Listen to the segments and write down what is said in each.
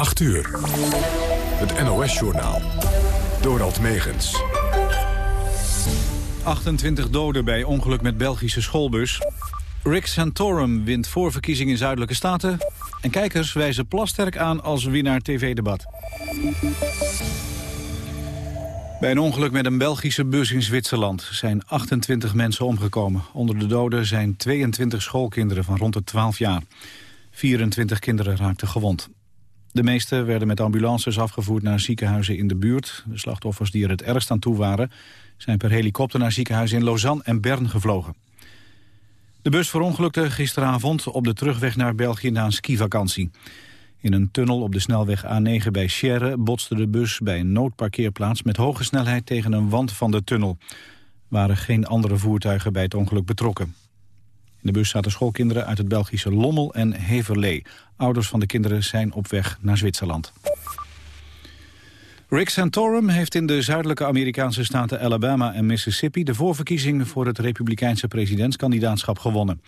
8 uur. Het NOS-journaal. Dorald Megens. 28 doden bij ongeluk met Belgische schoolbus. Rick Santorum wint voorverkiezing in Zuidelijke Staten. En kijkers wijzen Plasterk aan als winnaar tv-debat. Bij een ongeluk met een Belgische bus in Zwitserland zijn 28 mensen omgekomen. Onder de doden zijn 22 schoolkinderen van rond de 12 jaar. 24 kinderen raakten gewond. De meeste werden met ambulances afgevoerd naar ziekenhuizen in de buurt. De slachtoffers die er het ergst aan toe waren... zijn per helikopter naar ziekenhuizen in Lausanne en Bern gevlogen. De bus verongelukte gisteravond op de terugweg naar België na een skivakantie. In een tunnel op de snelweg A9 bij Sierre botste de bus bij een noodparkeerplaats met hoge snelheid tegen een wand van de tunnel. Waren geen andere voertuigen bij het ongeluk betrokken. In de bus zaten schoolkinderen uit het Belgische Lommel en Heverlee. Ouders van de kinderen zijn op weg naar Zwitserland. Rick Santorum heeft in de zuidelijke Amerikaanse staten Alabama en Mississippi... de voorverkiezing voor het republikeinse presidentskandidaatschap gewonnen.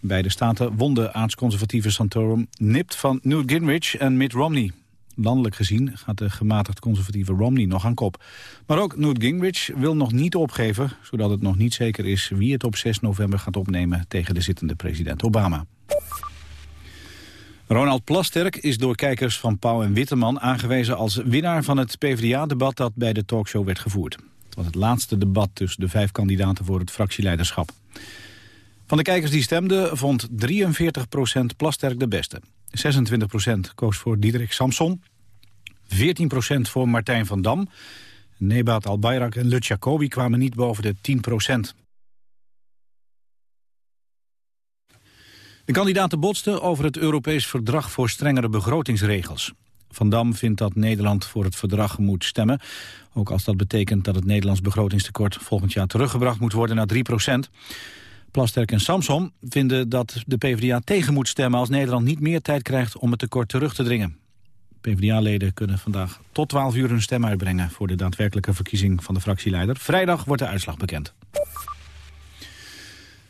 Beide staten won de aardsconservatieve Santorum nipt van Newt Gingrich en Mitt Romney. Landelijk gezien gaat de gematigd conservatieve Romney nog aan kop. Maar ook Newt Gingrich wil nog niet opgeven... zodat het nog niet zeker is wie het op 6 november gaat opnemen... tegen de zittende president Obama. Ronald Plasterk is door kijkers van Pauw en Witteman aangewezen als winnaar van het PvdA-debat dat bij de talkshow werd gevoerd. Het was het laatste debat tussen de vijf kandidaten voor het fractieleiderschap. Van de kijkers die stemden vond 43% Plasterk de beste. 26% koos voor Diederik Samson. 14% voor Martijn van Dam. Nebat Al-Bayrak en Lut Jacobi kwamen niet boven de 10% De kandidaten botsten over het Europees Verdrag voor strengere begrotingsregels. Van Dam vindt dat Nederland voor het verdrag moet stemmen. Ook als dat betekent dat het Nederlands begrotingstekort volgend jaar teruggebracht moet worden naar 3 Plasterk en Samson vinden dat de PvdA tegen moet stemmen... als Nederland niet meer tijd krijgt om het tekort terug te dringen. PvdA-leden kunnen vandaag tot 12 uur hun stem uitbrengen... voor de daadwerkelijke verkiezing van de fractieleider. Vrijdag wordt de uitslag bekend.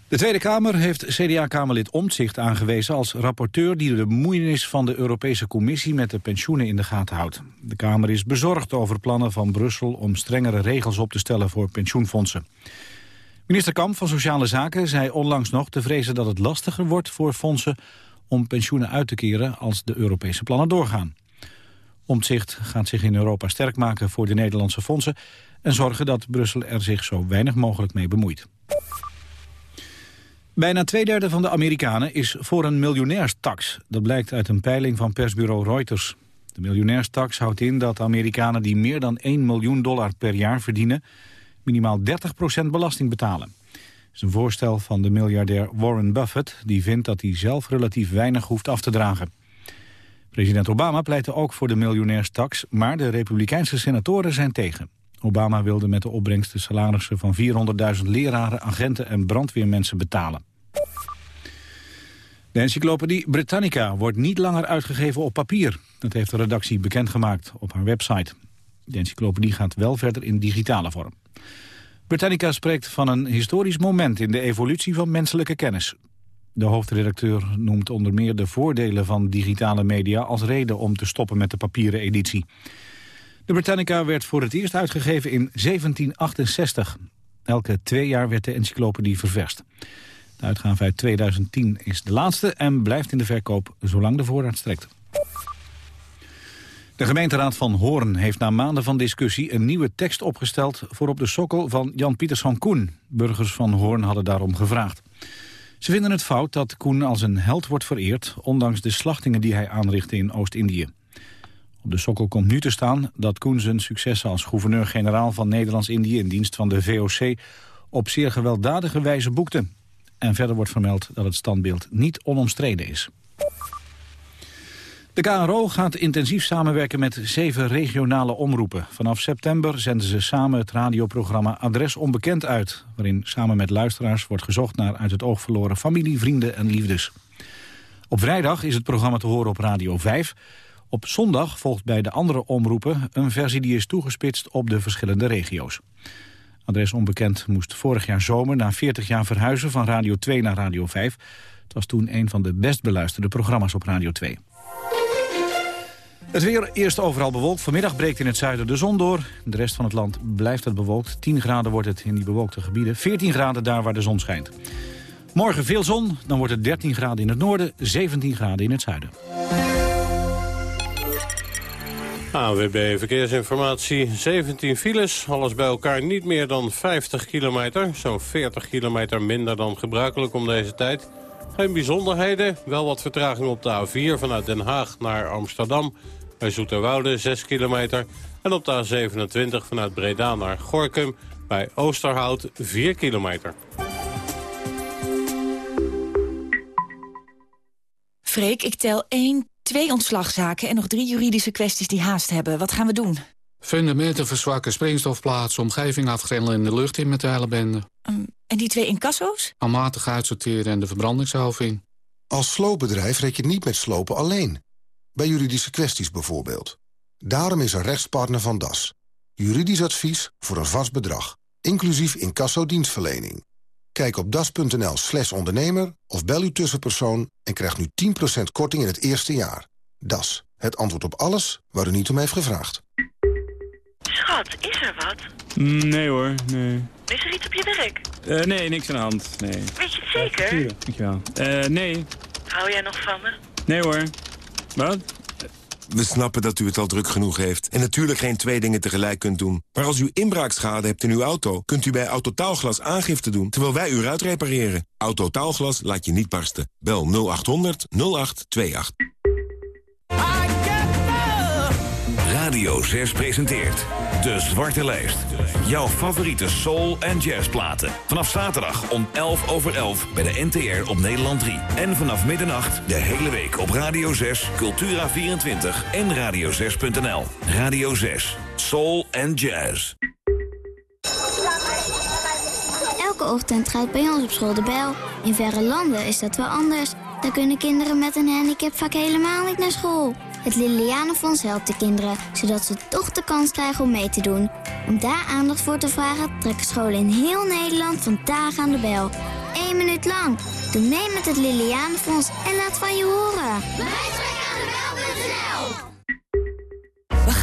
De Tweede Kamer heeft CDA-kamerlid Omtzigt aangewezen als rapporteur die de bemoeienis van de Europese Commissie met de pensioenen in de gaten houdt. De Kamer is bezorgd over plannen van Brussel om strengere regels op te stellen voor pensioenfondsen. Minister Kamp van Sociale Zaken zei onlangs nog te vrezen dat het lastiger wordt voor fondsen om pensioenen uit te keren als de Europese plannen doorgaan. Omtzigt gaat zich in Europa sterk maken voor de Nederlandse fondsen en zorgen dat Brussel er zich zo weinig mogelijk mee bemoeit. Bijna twee derde van de Amerikanen is voor een miljonairstax. Dat blijkt uit een peiling van persbureau Reuters. De miljonairstax houdt in dat Amerikanen die meer dan 1 miljoen dollar per jaar verdienen minimaal 30% belasting betalen. Dat is een voorstel van de miljardair Warren Buffett... die vindt dat hij zelf relatief weinig hoeft af te dragen. President Obama pleitte ook voor de miljonairstax... maar de republikeinse senatoren zijn tegen. Obama wilde met de opbrengst de salarissen van 400.000 leraren, agenten en brandweermensen betalen. De encyclopedie Britannica wordt niet langer uitgegeven op papier. Dat heeft de redactie bekendgemaakt op haar website. De encyclopedie gaat wel verder in digitale vorm. Britannica spreekt van een historisch moment in de evolutie van menselijke kennis. De hoofdredacteur noemt onder meer de voordelen van digitale media als reden om te stoppen met de papieren editie. De Britannica werd voor het eerst uitgegeven in 1768. Elke twee jaar werd de encyclopedie ververst. De uitgave uit 2010 is de laatste en blijft in de verkoop zolang de voorraad strekt. De gemeenteraad van Hoorn heeft na maanden van discussie een nieuwe tekst opgesteld voor op de sokkel van Jan Pieters van Koen. Burgers van Hoorn hadden daarom gevraagd. Ze vinden het fout dat Koen als een held wordt vereerd, ondanks de slachtingen die hij aanrichtte in Oost-Indië. Op de sokkel komt nu te staan dat Koen zijn successen als gouverneur-generaal van Nederlands-Indië in dienst van de VOC op zeer gewelddadige wijze boekte. En verder wordt vermeld dat het standbeeld niet onomstreden is. De KRO gaat intensief samenwerken met zeven regionale omroepen. Vanaf september zenden ze samen het radioprogramma Adres Onbekend uit... waarin samen met luisteraars wordt gezocht naar uit het oog verloren familie, vrienden en liefdes. Op vrijdag is het programma te horen op Radio 5. Op zondag volgt bij de andere omroepen een versie die is toegespitst op de verschillende regio's. Adres Onbekend moest vorig jaar zomer na 40 jaar verhuizen van Radio 2 naar Radio 5. Het was toen een van de best beluisterde programma's op Radio 2. Het weer eerst overal bewolkt. Vanmiddag breekt in het zuiden de zon door. De rest van het land blijft het bewolkt. 10 graden wordt het in die bewolkte gebieden. 14 graden daar waar de zon schijnt. Morgen veel zon, dan wordt het 13 graden in het noorden, 17 graden in het zuiden. AWB Verkeersinformatie, 17 files, alles bij elkaar niet meer dan 50 kilometer. Zo'n 40 kilometer minder dan gebruikelijk om deze tijd. Geen bijzonderheden, wel wat vertraging op de A4 vanuit Den Haag naar Amsterdam. Bij Zoeterwoude 6 kilometer. En op de A27 vanuit Breda naar Gorkum bij Oosterhout 4 kilometer. Freek, ik tel 1, twee ontslagzaken en nog drie juridische kwesties die haast hebben. Wat gaan we doen? Fundamenten verzwakken, springstofplaatsen, omgeving afgrendelen in de lucht in met de hele bende. Um, en die twee incasso's? Almatig uitsorteren en de verbrandingshalving. Als sloopbedrijf rek je niet met slopen alleen. Bij juridische kwesties bijvoorbeeld. Daarom is er rechtspartner van DAS. Juridisch advies voor een vast bedrag. Inclusief incasso-dienstverlening. Kijk op das.nl slash ondernemer of bel uw tussenpersoon... en krijg nu 10% korting in het eerste jaar. Das, het antwoord op alles waar u niet om heeft gevraagd. Schat, is er wat? Nee hoor, nee. Is er iets op je werk? Uh, nee, niks aan de hand, nee. Weet je het zeker? Ja, dankjewel. Uh, nee. Hou jij nog van me? Nee hoor. Wat? We snappen dat u het al druk genoeg heeft en natuurlijk geen twee dingen tegelijk kunt doen. Maar als u inbraakschade hebt in uw auto, kunt u bij Autotaalglas aangifte doen terwijl wij u uitrepareren. Autotaalglas laat je niet barsten. Bel 0800 0828. Radio 6 presenteert De Zwarte Lijst. Jouw favoriete soul- en jazzplaten. Vanaf zaterdag om 11 over 11 bij de NTR op Nederland 3. En vanaf middernacht de hele week op Radio 6, Cultura24 en radio6.nl. Radio 6, soul en jazz. Elke ochtend gaat bij ons op school de bel. In verre landen is dat wel anders. Daar kunnen kinderen met een handicap vaak helemaal niet naar school. Het Lilianenfonds helpt de kinderen, zodat ze toch de kans krijgen om mee te doen. Om daar aandacht voor te vragen trekken scholen in heel Nederland vandaag aan de bel. Eén minuut lang. Doe mee met het Lilianenfonds en laat van je horen. We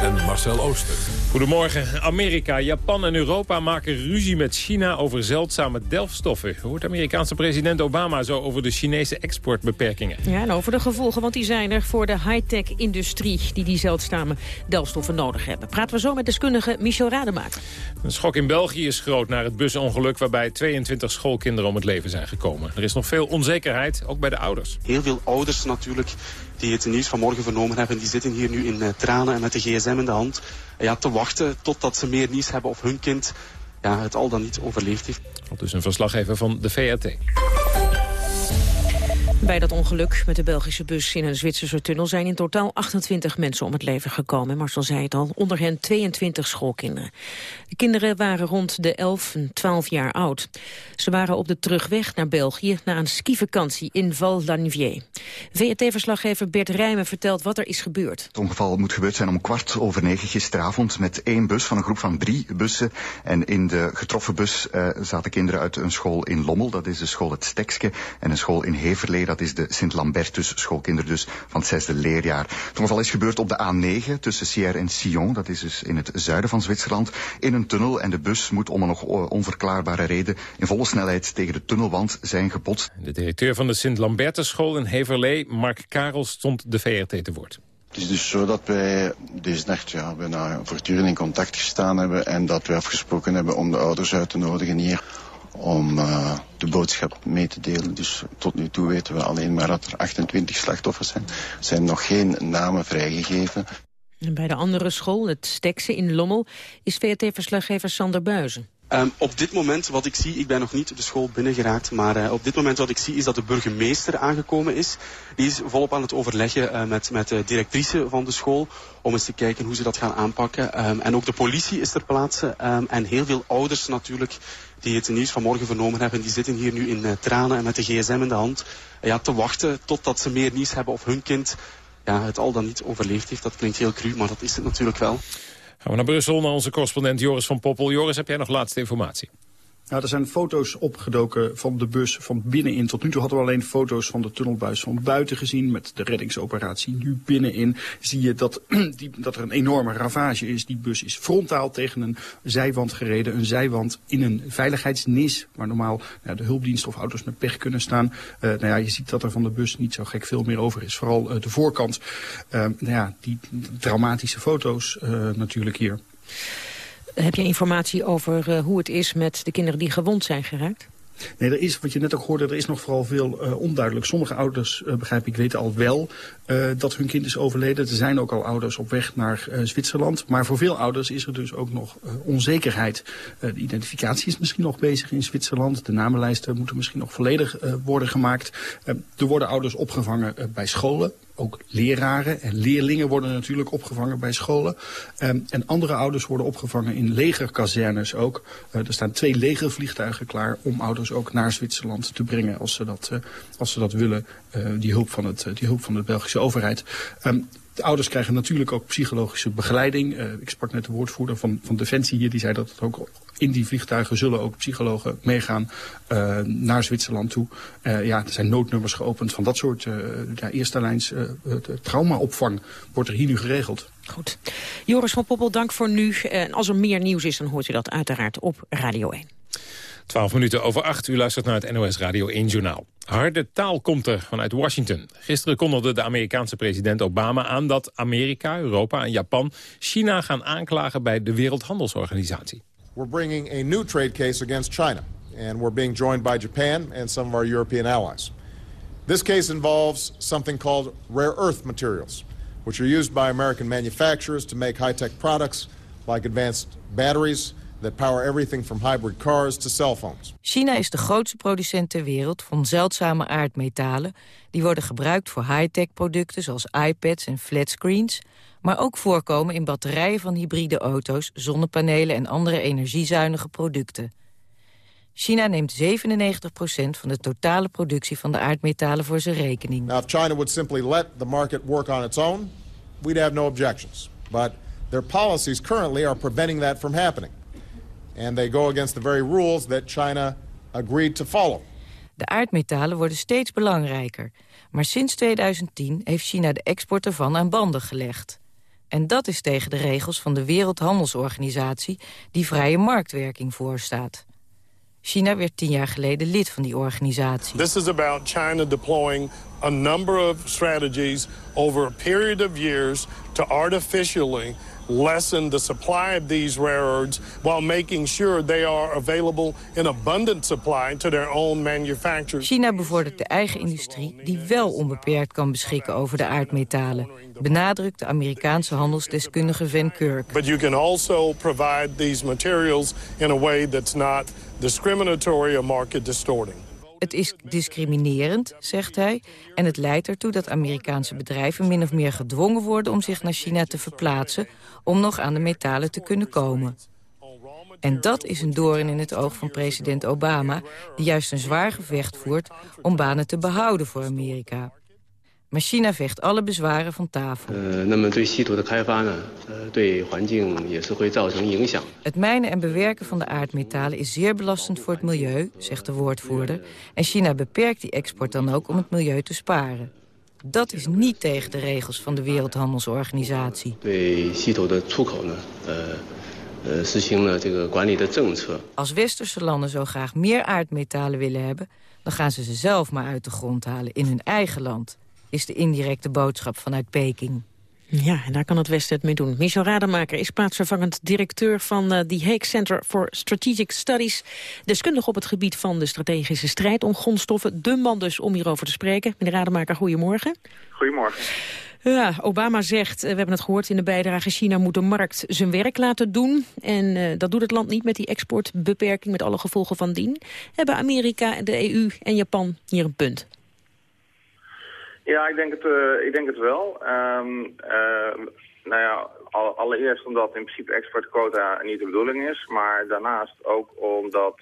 en Marcel Ooster. Goedemorgen. Amerika, Japan en Europa maken ruzie met China over zeldzame delfstoffen. Hoort Amerikaanse president Obama zo over de Chinese exportbeperkingen. Ja, en over de gevolgen, want die zijn er voor de high-tech-industrie... die die zeldzame delfstoffen nodig hebben. Praten we zo met deskundige Michel Rademaker. Een schok in België is groot naar het busongeluk... waarbij 22 schoolkinderen om het leven zijn gekomen. Er is nog veel onzekerheid, ook bij de ouders. Heel veel ouders natuurlijk die het nieuws vanmorgen vernomen hebben... die zitten hier nu in uh, tranen en met de gsm in de hand... Ja, te wachten totdat ze meer nieuws hebben of hun kind ja, het al dan niet overleefd heeft. Dus een verslaggever van de VRT. Bij dat ongeluk met de Belgische bus in een Zwitserse tunnel zijn in totaal 28 mensen om het leven gekomen. Marcel zei het al, onder hen 22 schoolkinderen. De kinderen waren rond de 11 en 12 jaar oud. Ze waren op de terugweg naar België na een skivakantie in Val d'Anvier. VRT-verslaggever Bert Rijmen vertelt wat er is gebeurd. Het ongeval moet gebeurd zijn om kwart over negen gisteravond met één bus van een groep van drie bussen. En in de getroffen bus uh, zaten kinderen uit een school in Lommel, dat is de school Het Stekske, en een school in Heverlee, dat is de Sint-Lambertus schoolkinderen dus van het zesde leerjaar. Het ongeval is gebeurd op de A9 tussen Sierre en Sion, dat is dus in het zuiden van Zwitserland, in een tunnel. En de bus moet om een nog onverklaarbare reden in volle snelheid tegen de tunnelwand zijn gebotst. De directeur van de Sint-Lambertus school in Heverlee, Mark Karel, stond de VRT te woord. Het is dus zo dat wij deze nacht ja, bijna voortdurend in contact gestaan hebben en dat wij afgesproken hebben om de ouders uit te nodigen hier om uh, de boodschap mee te delen. Dus tot nu toe weten we alleen maar dat er 28 slachtoffers zijn. Er zijn nog geen namen vrijgegeven. En bij de andere school, het Stekse in Lommel, is VRT-verslaggever Sander Buizen. Um, op dit moment wat ik zie, ik ben nog niet de school binnengeraakt, maar uh, op dit moment wat ik zie is dat de burgemeester aangekomen is. Die is volop aan het overleggen uh, met, met de directrice van de school om eens te kijken hoe ze dat gaan aanpakken. Um, en ook de politie is ter plaatse um, en heel veel ouders natuurlijk die het nieuws vanmorgen vernomen hebben, die zitten hier nu in uh, tranen en met de gsm in de hand ja, te wachten totdat ze meer nieuws hebben of hun kind ja, het al dan niet overleefd heeft. Dat klinkt heel cru, maar dat is het natuurlijk wel. Gaan we naar Brussel, naar onze correspondent Joris van Poppel. Joris, heb jij nog laatste informatie? Nou, er zijn foto's opgedoken van de bus van binnenin. Tot nu toe hadden we alleen foto's van de tunnelbuis van buiten gezien. Met de reddingsoperatie nu binnenin zie je dat, die, dat er een enorme ravage is. Die bus is frontaal tegen een zijwand gereden. Een zijwand in een veiligheidsnis. Waar normaal nou, de hulpdiensten of auto's met pech kunnen staan. Uh, nou ja, je ziet dat er van de bus niet zo gek veel meer over is. Vooral uh, de voorkant. Uh, nou ja, die traumatische foto's natuurlijk hier. Heb je informatie over uh, hoe het is met de kinderen die gewond zijn geraakt? Nee, er is, wat je net ook hoorde, er is nog vooral veel uh, onduidelijk. Sommige ouders, uh, begrijp ik, weten al wel dat hun kind is overleden. Er zijn ook al ouders op weg naar Zwitserland. Maar voor veel ouders is er dus ook nog onzekerheid. de identificatie is misschien nog bezig in Zwitserland. De namenlijsten moeten misschien nog volledig worden gemaakt. er worden ouders opgevangen bij scholen ook leraren en leerlingen worden natuurlijk opgevangen bij scholen. Um, en andere ouders worden opgevangen in legerkazernes ook. Er staan twee legervliegtuigen klaar om ouders ook naar Zwitserland te brengen als ze dat, als ze dat willen. Die, hulp van het, die hulp van de Belgische overheid. Um, de ouders krijgen natuurlijk ook psychologische begeleiding. Uh, ik sprak net de woordvoerder van, van Defensie hier. Die zei dat het ook in die vliegtuigen zullen ook psychologen meegaan uh, naar Zwitserland toe. Uh, ja, er zijn noodnummers geopend van dat soort ja, eerste lijns traumaopvang. Wordt er hier nu geregeld. Goed. Joris van Poppel, dank voor nu. En als er meer nieuws is, dan hoort u dat uiteraard op Radio 1. 12 minuten over 8. U luistert naar het NOS Radio 1 Journaal. Harde taal komt er vanuit Washington. Gisteren kondigde de Amerikaanse president Obama aan dat Amerika, Europa en Japan China gaan aanklagen bij de Wereldhandelsorganisatie. We're bringing a new trade case against China and we're being joined by Japan and some of our European allies. This case involves something called rare earth materials, which are used by American manufacturers to make high-tech products like advanced batteries that power everything from hybrid cars to cell phones. China is de grootste producent ter wereld van zeldzame aardmetalen... die worden gebruikt voor high-tech producten zoals iPads en flatscreens... maar ook voorkomen in batterijen van hybride auto's... zonnepanelen en andere energiezuinige producten. China neemt 97% van de totale productie van de aardmetalen voor zijn rekening. Now, if China would simply let the market work on its own, we'd have no objections. But their policies currently are preventing that from happening. And they go against the very rules that China agreed to follow. De aardmetalen worden steeds belangrijker. Maar sinds 2010 heeft China de export ervan aan banden gelegd. En dat is tegen de regels van de Wereldhandelsorganisatie... die vrije marktwerking voorstaat. China werd tien jaar geleden lid van die organisatie. This is about China deploying a number of strategies over a period of years to artificially lessen the supply of these rare earths while making sure they are available in abundant supply to their own manufacturers. China bevordert de eigen industrie die wel onbeperkt kan beschikken over de aardmetalen, benadrukt de Amerikaanse handelsdeskundige Van Kirk. But you can also provide these materials in a way that's not discriminatory or market distorting. Het is discriminerend, zegt hij, en het leidt ertoe dat Amerikaanse bedrijven min of meer gedwongen worden om zich naar China te verplaatsen om nog aan de metalen te kunnen komen. En dat is een doorn in het oog van president Obama... die juist een zwaar gevecht voert om banen te behouden voor Amerika. Maar China vecht alle bezwaren van tafel. Het mijnen en bewerken van de aardmetalen is zeer belastend voor het milieu, zegt de woordvoerder. En China beperkt die export dan ook om het milieu te sparen. Dat is niet tegen de regels van de Wereldhandelsorganisatie. Als westerse landen zo graag meer aardmetalen willen hebben... dan gaan ze ze zelf maar uit de grond halen in hun eigen land is de indirecte boodschap vanuit Peking. Ja, en daar kan het Westen het mee doen. Michel Rademaker is plaatsvervangend directeur van uh, the Hague Center for Strategic Studies. Deskundig op het gebied van de strategische strijd om grondstoffen. De man dus om hierover te spreken. Meneer Rademaker, goedemorgen. Goedemorgen. Ja, Obama zegt, eh, we hebben het gehoord in de bijdrage... China moet de markt zijn werk laten doen. En uh, dat doet het land niet met die exportbeperking... met alle gevolgen van dien. Hebben Amerika, de EU en Japan hier een punt? Ja, ik denk het, uh, ik denk het wel. Um, nou ja, allereerst omdat in principe exportquota niet de bedoeling is. Maar daarnaast ook omdat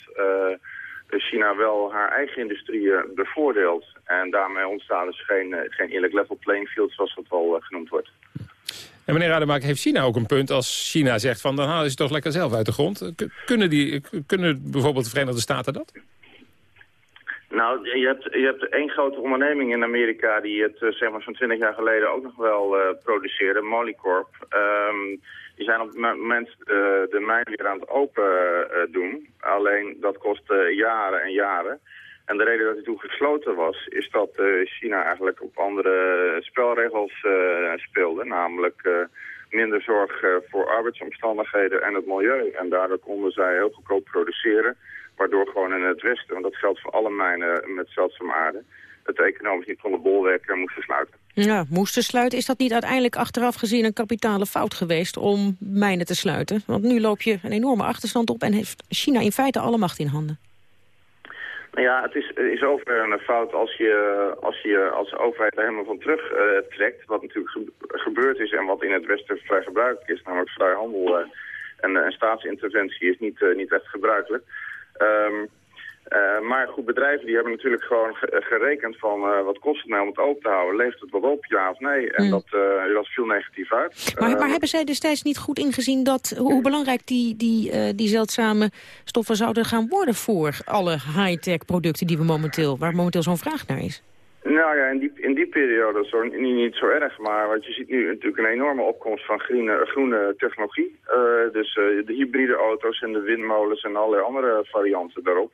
China wel haar eigen industrieën bevoordeelt. En daarmee ontstaat dus geen, geen eerlijk level playing field zoals dat wel genoemd wordt. En meneer Rademaker, heeft China ook een punt als China zegt van dan halen ze toch lekker zelf uit de grond? Kunnen, die, kunnen bijvoorbeeld de Verenigde Staten dat? Nou, je hebt, je hebt één grote onderneming in Amerika die het zeg maar zo'n twintig jaar geleden ook nog wel uh, produceerde, Molycorp. Um, die zijn op het moment uh, de mijn weer aan het open doen. Alleen dat kost jaren en jaren. En de reden dat hij toen gesloten was, is dat China eigenlijk op andere spelregels speelde. Namelijk minder zorg voor arbeidsomstandigheden en het milieu. En daardoor konden zij heel goedkoop produceren. Waardoor gewoon in het westen, want dat geldt voor alle mijnen met zeldzame aarde... het economisch niet van de bolwerken moesten sluiten. Ja, moesten sluiten. Is dat niet uiteindelijk achteraf gezien een kapitale fout geweest om mijnen te sluiten? Want nu loop je een enorme achterstand op en heeft China in feite alle macht in handen. Nou ja, het is, is over een fout als je als, je als overheid er helemaal van terug uh, trekt. Wat natuurlijk gebeurd is en wat in het Westen vrij gebruikelijk is. Namelijk vrij handel uh, en, en staatsinterventie is niet, niet echt gebruikelijk. Um, uh, maar goed, bedrijven die hebben natuurlijk gewoon gerekend van uh, wat kost het nou om het open te houden. Leeft het wat op, ja of nee? En mm. dat, uh, dat viel negatief uit. Maar, maar, hebben zij destijds niet goed ingezien dat, hoe belangrijk die, die, die zeldzame stoffen zouden gaan worden voor alle high-tech producten die we momenteel, waar momenteel zo'n vraag naar is? Nou ja, in die, in die periode het niet, niet zo erg. Maar wat je ziet nu natuurlijk een enorme opkomst van groene, groene technologie. Uh, dus uh, de hybride auto's en de windmolens en allerlei andere varianten daarop.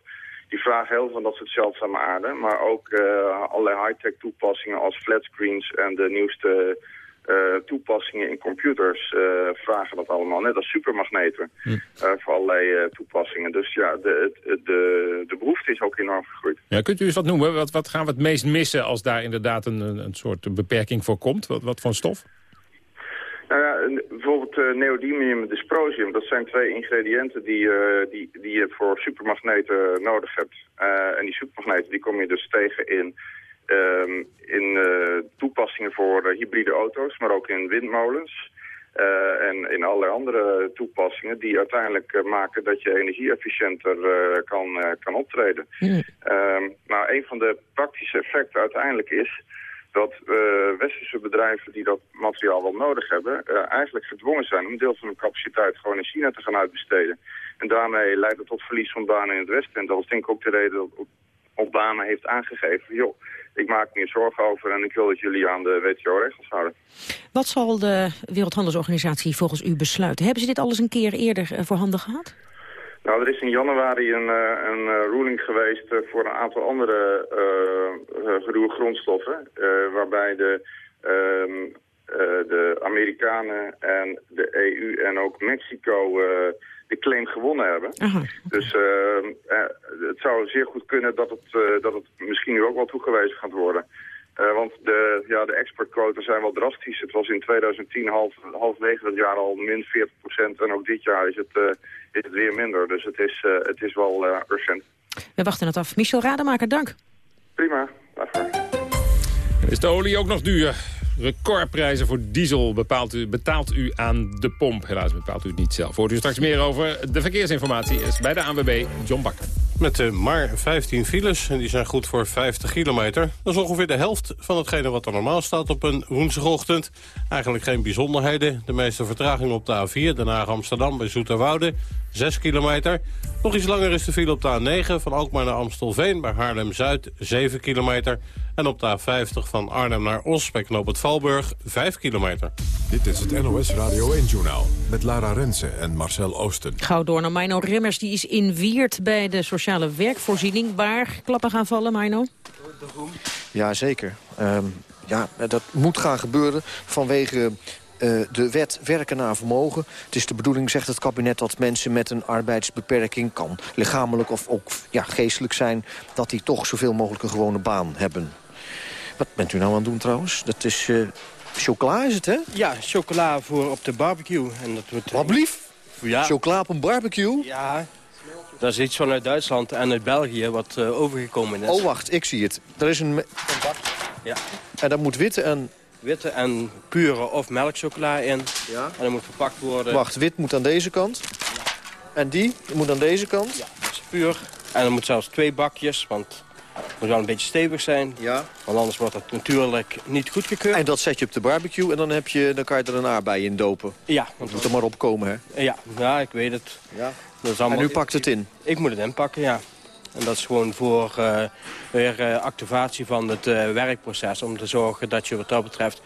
Die vragen heel veel van dat soort zeldzame aarde. Maar ook uh, allerlei high-tech toepassingen als flatscreens en de nieuwste uh, toepassingen in computers uh, vragen dat allemaal. Net als supermagneten hm. uh, voor allerlei toepassingen. Dus ja, de, de, de behoefte is ook enorm gegroeid. Ja, kunt u eens wat noemen? Wat, wat gaan we het meest missen als daar inderdaad een, een soort beperking voor komt? Wat, wat voor stof? Nou ja, bijvoorbeeld neodymium en dysprosium, dat zijn twee ingrediënten die, die, die je voor supermagneten nodig hebt. En die supermagneten die kom je dus tegen in in uh, toepassingen voor uh, hybride auto's, maar ook in windmolens. Uh, en in allerlei andere toepassingen die uiteindelijk maken dat je energieefficiënter kan, kan optreden. Mm. Um, nou, een van de praktische effecten uiteindelijk is dat westerse bedrijven die dat materiaal wel nodig hebben... eigenlijk gedwongen zijn om een deel van hun capaciteit gewoon in China te gaan uitbesteden. En daarmee leidt het tot verlies van banen in het westen. En dat is denk ik ook de reden Obama heeft aangegeven... joh, ik maak me zorgen over en ik wil dat jullie aan de WTO-regels houden. Wat zal de Wereldhandelsorganisatie volgens u besluiten? Hebben ze dit al eens een keer eerder uh, voorhanden gehad? Nou, er is in januari een, uh, een uh, ruling geweest voor een aantal andere geruwe grondstoffen... waarbij de, ehm, de Amerikanen en de EU en ook Mexico de claim gewonnen hebben. Aha. Dus uh, het zou zeer goed kunnen dat het, uh, dat het misschien nu ook wel toegewezen gaat worden. Uh, want de, ja, de exportquota zijn wel drastisch. Het was in 2010 half, halfwege het jaar al min 40 procent. En ook dit jaar is het, is het weer minder. Dus het is, het is wel urgent. We wachten het af. Michel Rademaker, dank. Prima. Dag Is de olie ook nog duur? Recordprijzen voor diesel bepaalt u, betaalt u aan de pomp. Helaas bepaalt u het niet zelf. Hoort u straks meer over de verkeersinformatie is bij de ANWB John Bakker. Met uh, maar 15 files en die zijn goed voor 50 kilometer. Dat is ongeveer de helft van hetgene wat er normaal staat op een woensdagochtend. Eigenlijk geen bijzonderheden. De meeste vertraging op de A4, Den Haag-Amsterdam bij Zoeterwoude. 6 kilometer. Nog iets langer is de file op de A9 van Alkmaar naar Amstelveen bij Haarlem-Zuid 7 kilometer. En op de A50 van Arnhem naar Os bij Knoop het Valburg 5 kilometer. Dit is het NOS Radio 1-journaal met Lara Rensen en Marcel Oosten. Gauw door naar Mino Rimmers, die is in Wiert bij de sociale werkvoorziening. Waar klappen gaan vallen, Mino? Ja, zeker. Um, ja, dat moet gaan gebeuren vanwege uh, de wet werken naar vermogen. Het is de bedoeling, zegt het kabinet, dat mensen met een arbeidsbeperking... kan lichamelijk of ook ja, geestelijk zijn... dat die toch zoveel mogelijk een gewone baan hebben. Wat bent u nou aan het doen trouwens? Dat is... Uh, Chocola is het, hè? Ja, chocola voor op de barbecue. En dat wordt, Wat blief? Ja. Chocola op een barbecue? Ja, dat is iets vanuit Duitsland en uit België wat eh, overgekomen is. Oh, wacht, ik zie het. Er is een... Ja. En dat moet witte en... Witte en pure of melkchocola in. Ja. En dat moet verpakt worden. Wacht, wit moet aan deze kant. En die moet aan deze kant. Ja, dat is puur. En er moet zelfs twee bakjes, want het moet wel een beetje stevig zijn. Ja. Want anders wordt het natuurlijk niet goedgekeurd. En dat zet je op de barbecue en dan, heb je, dan kan je er een aardbei in dopen. Ja. Dat moet er maar opkomen, hè? Ja, ja ik weet het. Ja. Dat is allemaal... En u pakt het in? Ik moet het inpakken, ja. En dat is gewoon voor eh, weer eh, activatie van het eh, werkproces. Om te zorgen dat je wat dat betreft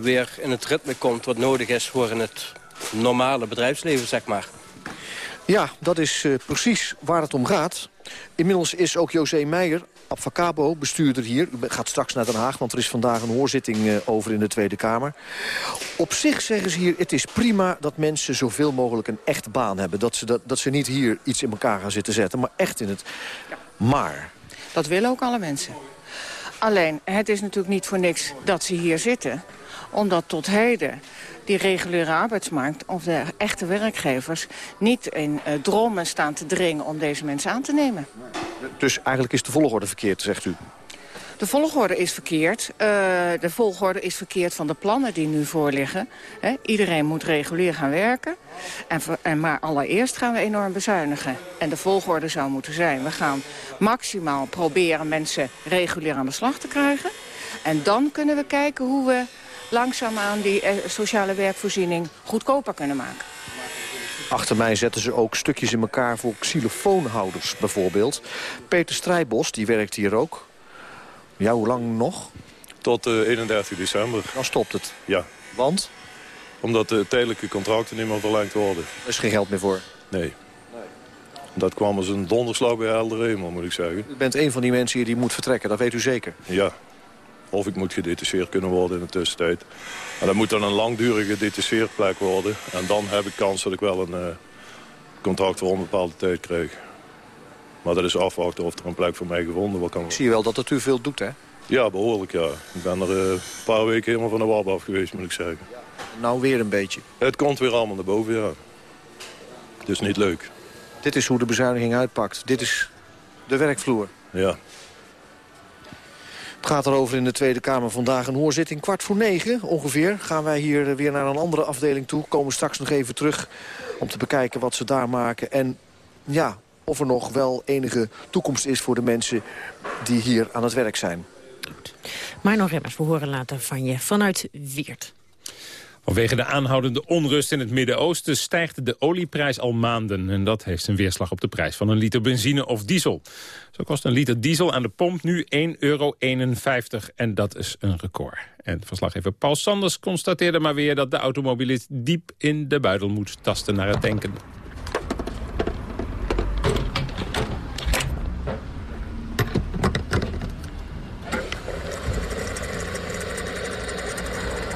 weer in het ritme komt wat nodig is voor in het normale bedrijfsleven, zeg maar. Ja, dat is precies waar het om gaat. Inmiddels is ook José Meijer, Abfacabo, bestuurder hier. Gaat straks naar Den Haag, want er is vandaag een hoorzitting eh, over in de Tweede Kamer. Op zich zeggen ze hier, het is prima dat mensen zoveel mogelijk een echte baan hebben. Dat ze, dat, dat ze niet hier iets in elkaar gaan zitten zetten, maar echt in het... Maar... Dat willen ook alle mensen. Alleen, het is natuurlijk niet voor niks dat ze hier zitten. Omdat tot heden die reguliere arbeidsmarkt of de echte werkgevers... niet in uh, dromen staan te dringen om deze mensen aan te nemen. Dus eigenlijk is de volgorde verkeerd, zegt u? De volgorde is verkeerd. Uh, de volgorde is verkeerd van de plannen die nu voorliggen. He, iedereen moet regulier gaan werken. En, en, maar allereerst gaan we enorm bezuinigen. En de volgorde zou moeten zijn... we gaan maximaal proberen mensen regulier aan de slag te krijgen. En dan kunnen we kijken hoe we langzaamaan die eh, sociale werkvoorziening goedkoper kunnen maken. Achter mij zetten ze ook stukjes in elkaar voor xylofoonhouders bijvoorbeeld. Peter Strijbos, die werkt hier ook. Ja, hoe lang nog? Tot uh, 31 december. Dan stopt het? Ja. Want? Omdat de tijdelijke contracten niet meer verlengd worden. Er is geen geld meer voor? Nee. nee. Dat kwam als een donderslag bij helder hemel, moet ik zeggen. U bent een van die mensen hier die moet vertrekken, dat weet u zeker? Ja. Of ik moet gedetacheerd kunnen worden in de tussentijd. En dat moet dan een langdurige gedetacheerdplek worden. En dan heb ik kans dat ik wel een uh, contract voor onbepaalde tijd krijg. Maar dat is afwachten of er een plek voor mij gevonden wordt. Ik zie je wel dat het u veel doet, hè? Ja, behoorlijk, ja. Ik ben er uh, een paar weken helemaal van de wab af geweest, moet ik zeggen. Nou, weer een beetje. Het komt weer allemaal naar boven, ja. Het is niet leuk. Dit is hoe de bezuiniging uitpakt. Dit is de werkvloer. Ja. Het gaat erover in de Tweede Kamer vandaag een hoorzitting. Kwart voor negen ongeveer gaan wij hier weer naar een andere afdeling toe. Komen straks nog even terug om te bekijken wat ze daar maken. En ja, of er nog wel enige toekomst is voor de mensen die hier aan het werk zijn. Maar nog Remmers, we horen later van je vanuit Weert. Vanwege de aanhoudende onrust in het Midden-Oosten stijgt de olieprijs al maanden. En dat heeft een weerslag op de prijs van een liter benzine of diesel. Zo kost een liter diesel aan de pomp nu 1,51 euro. En dat is een record. En verslaggever Paul Sanders constateerde maar weer dat de automobilist diep in de buidel moet tasten naar het denken.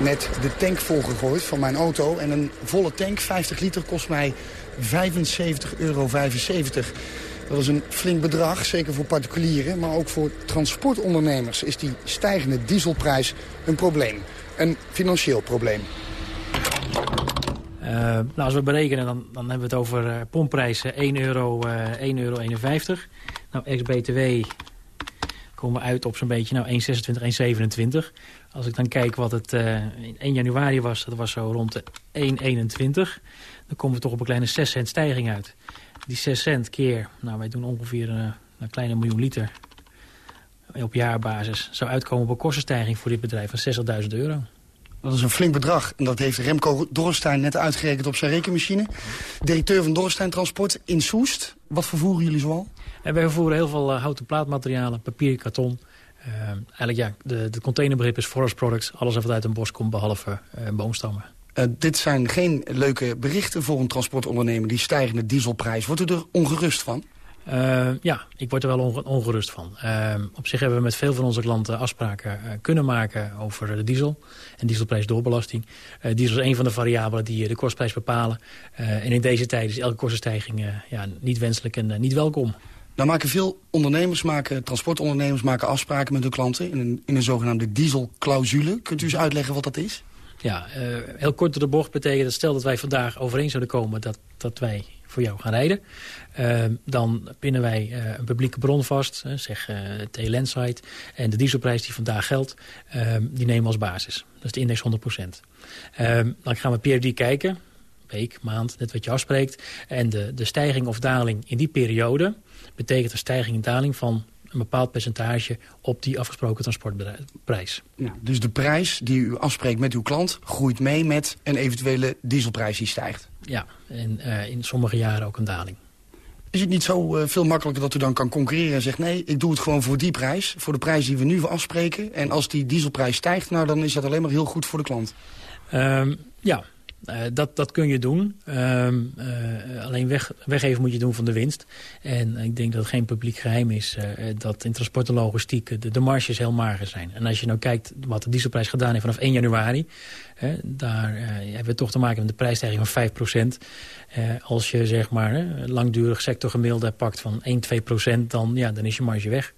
Net de tank volgegooid van mijn auto. En een volle tank, 50 liter, kost mij 75,75 euro. Dat is een flink bedrag, zeker voor particulieren. Maar ook voor transportondernemers is die stijgende dieselprijs een probleem. Een financieel probleem. Uh, nou, als we berekenen, dan, dan hebben we het over uh, pompprijzen 1 euro, uh, 1,51 euro. Nou, ex-BTW komen we uit op zo'n beetje nou, 1,26, 1,27. Als ik dan kijk wat het uh, in 1 januari was, dat was zo rond de 1,21. Dan komen we toch op een kleine 6 cent stijging uit. Die 6 cent keer, nou wij doen ongeveer uh, een kleine miljoen liter op jaarbasis. Zou uitkomen op een kostenstijging voor dit bedrijf van 60.000 euro. Dat is een flink bedrag. En dat heeft Remco Dorrestein net uitgerekend op zijn rekenmachine. Directeur van Dorrestein Transport in Soest. Wat vervoeren jullie zoal? En wij vervoeren heel veel uh, houten plaatmaterialen, papier, karton. Uh, eigenlijk ja, de, de containerbegrip is forest products. Alles wat uit een bos komt, behalve uh, boomstammen. Uh, dit zijn geen leuke berichten voor een transportondernemer... die stijgende dieselprijs. Wordt u er ongerust van? Uh, ja, ik word er wel onge ongerust van. Uh, op zich hebben we met veel van onze klanten afspraken uh, kunnen maken over de diesel. En dieselprijsdoorbelasting. diesel is een van de variabelen die de kostprijs bepalen. en in deze tijd is elke kostenstijging ja, niet wenselijk en niet welkom. Nou maken veel ondernemers, maken, transportondernemers maken afspraken met hun klanten... in een, in een zogenaamde dieselclausule. Kunt u eens uitleggen wat dat is? Ja, uh, heel kort door de bocht betekent dat stel dat wij vandaag overeen zouden komen... dat, dat wij voor jou gaan rijden. Uh, dan pinnen wij uh, een publieke bron vast, zeg uh, TLN-site. En de dieselprijs die vandaag geldt, die nemen we als basis. Dat is de index 100%. dan gaan we periodiek kijken, week, maand, net wat je afspreekt. En de, de stijging of daling in die periode betekent een stijging en daling van een bepaald percentage op die afgesproken transportprijs. Ja, dus de prijs die u afspreekt met uw klant groeit mee met een eventuele dieselprijs die stijgt? Ja, en uh, in sommige jaren ook een daling. Is het niet zo uh, veel makkelijker dat u dan kan concurreren en zegt... nee, ik doe het gewoon voor die prijs, voor de prijs die we nu afspreken... en als die dieselprijs stijgt, nou, dan is dat alleen maar heel goed voor de klant? Um, ja, uh, dat, dat kun je doen. Um, uh, alleen weg, weggeven moet je doen van de winst. En ik denk dat het geen publiek geheim is uh, dat in transport en logistiek de, de marges heel mager zijn. En als je nou kijkt wat de dieselprijs gedaan heeft vanaf 1 januari... daar hebben we toch te maken met de prijsstijging van 5%. als je zeg maar langdurig sectorgemiddelde pakt van 1, 2%, dan, ja, dan is je marge weg.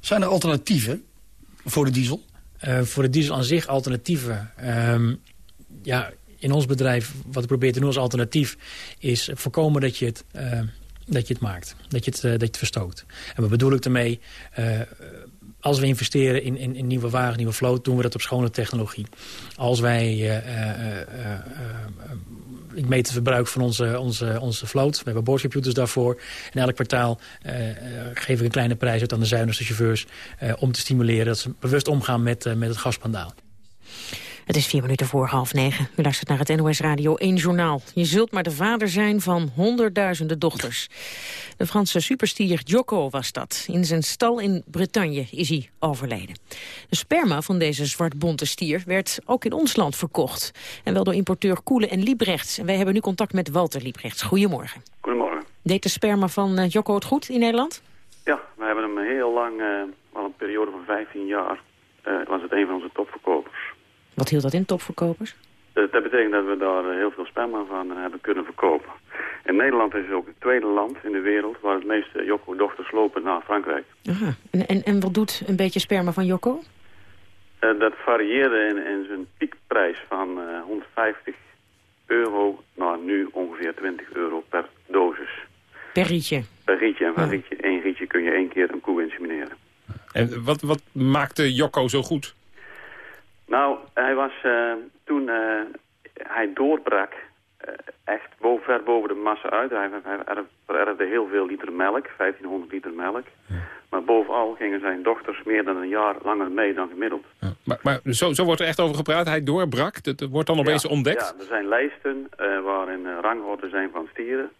Zijn er alternatieven voor de diesel? voor de diesel aan zich alternatieven... Um, ja, in ons bedrijf, wat ik probeer te doen als alternatief... is voorkomen dat je het, uh, dat je het maakt. Dat je het, uh, dat je het verstookt. En wat bedoel ik ermee? Uh, als we investeren in, in, in, nieuwe wagen, nieuwe vloot... doen we dat op schone technologie. Als wij... ik meet het verbruik van onze, onze, onze vloot. We hebben boordcomputers daarvoor. En elk kwartaal geef ik een kleine prijs uit aan de zuinigste chauffeurs... om te stimuleren dat ze bewust omgaan met, met het gaspandaal. Het is vier minuten voor half negen. U luistert naar het NOS Radio 1 Journaal. Je zult maar de vader zijn van honderdduizenden dochters. De Franse superstier Jocko was dat. In zijn stal in Bretagne is hij overleden. De sperma van deze zwartbonte stier werd ook in ons land verkocht. En wel door importeur Koele en Liebrechts. En wij hebben nu contact met Walter Liebrechts. Goedemorgen. Goedemorgen. Deed de sperma van uh, Jocko het goed in Nederland? Ja, we hebben hem heel lang, uh, al een periode van 15 jaar, uh, was het een van onze topverkopers. Wat hield dat in, topverkopers? Dat betekent dat we daar heel veel sperma van hebben kunnen verkopen. In Nederland is het ook het tweede land in de wereld waar het meeste Jocko-dochters lopen naar Frankrijk. Aha. En, en, en wat doet een beetje sperma van Jocko? Uh, dat varieerde in, in zijn piekprijs van uh, 150 euro naar nu ongeveer 20 euro per dosis. Per rietje? Per rietje. En per ja. rietje, één rietje kun je één keer een koe insemineren. En wat, wat maakte Jocko zo goed? Nou, hij was uh, toen uh, hij doorbrak uh, echt boven, ver boven de massa uit. Hij, hij vererfde heel veel liter melk, 1500 liter melk. Ja. Maar bovenal gingen zijn dochters meer dan een jaar langer mee dan gemiddeld. Ja. Maar, maar zo, zo wordt er echt over gepraat. Hij doorbrak, dat wordt dan opeens ja, ontdekt? Ja, er zijn lijsten waarin rangorden zijn van stieren.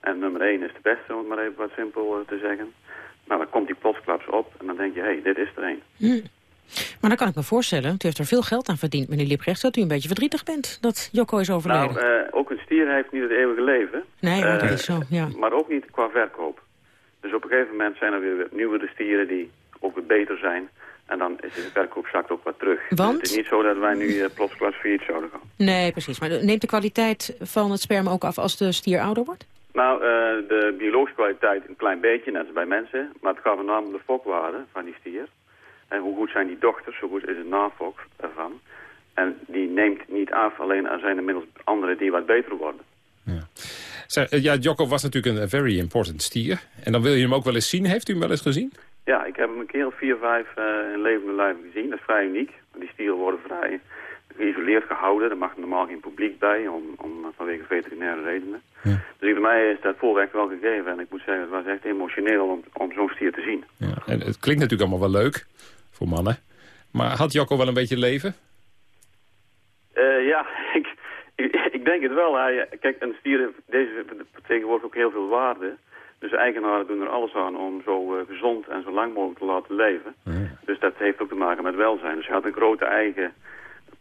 En nummer 1 is de beste, om het maar even wat simpel te zeggen. Nou, dan komt die plotsklaps op en dan denk je, hé, hey, dit is er een. Maar dan kan ik me voorstellen, u heeft er veel geld aan verdiend, meneer Liebrecht... dat u een beetje verdrietig bent dat Jocko is overleden. Nou, uh, ook een stier heeft niet het eeuwige leven. Nee, uh, dat is zo, ja. Maar ook niet qua verkoop. Dus op een gegeven moment zijn er weer nieuwere stieren die ook weer beter zijn. En dan is de verkoop zakt ook wat terug. Want? Dus het is niet zo dat wij nu uh, plots klas failliet zouden gaan. Nee, precies. Maar neemt de kwaliteit van het sperma ook af als de stier ouder wordt? Nou, de biologische kwaliteit een klein beetje, net als bij mensen. Maar het gaat met name om de fokwaarde van die stier. En hoe goed zijn die dochters, hoe goed is het navolk ervan. En die neemt niet af, alleen er zijn inmiddels anderen die wat beter worden. Ja. Zeg, ja, Jocko was natuurlijk een very important stier. En dan wil je hem ook wel eens zien. Heeft u hem wel eens gezien? Ja, ik heb hem een keer of vier, vijf uh, in levende lijven gezien. Dat is vrij uniek. Die stieren worden vrij geïsoleerd gehouden. Er mag normaal geen publiek bij, om, om, vanwege veterinaire redenen. Ja. Dus voor mij is dat voorrecht wel gegeven. En ik moet zeggen, het was echt emotioneel om, om zo'n stier te zien. Ja, en het klinkt natuurlijk allemaal wel leuk voor mannen. Maar had Jocko wel een beetje leven? Uh, ja, ik, ik, ik, denk het wel. Hij, kijk, een stier deze tegenwoordig ook heel veel waarde. Dus de eigenaren doen er alles aan om zo uh, gezond en zo lang mogelijk te laten leven. Dus dat heeft ook te maken met welzijn. Dus hij had een grote eigen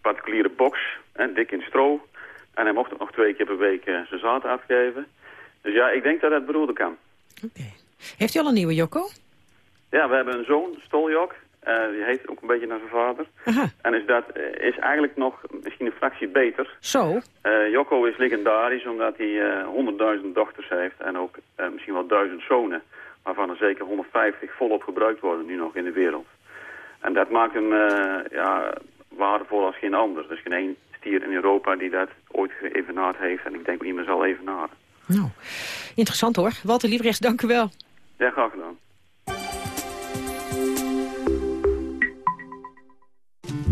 particuliere box, hè, dik in stro. En hij mocht nog twee keer per week uh, zijn zaad afgeven. Dus ja, ik denk dat dat beroerde kan. Oké. Okay. Heeft u al een nieuwe Jocko? Ja, we hebben een zoon, Stoljok. Uh, die heet ook een beetje naar zijn vader. Aha. En is dat uh, is eigenlijk nog misschien een fractie beter. Zo? Uh, Jocko is legendarisch omdat hij honderdduizend dochters heeft en ook misschien wel duizend zonen. waarvan er zeker 150 volop gebruikt worden nu nog in de wereld. En dat maakt hem ja, waardevol als geen ander. Er is geen één stier in Europa die dat ooit geëvenaard heeft en ik denk meer zal evenaren. Nou, interessant hoor. Walter Liebrechts, dank u wel. Ja, graag gedaan.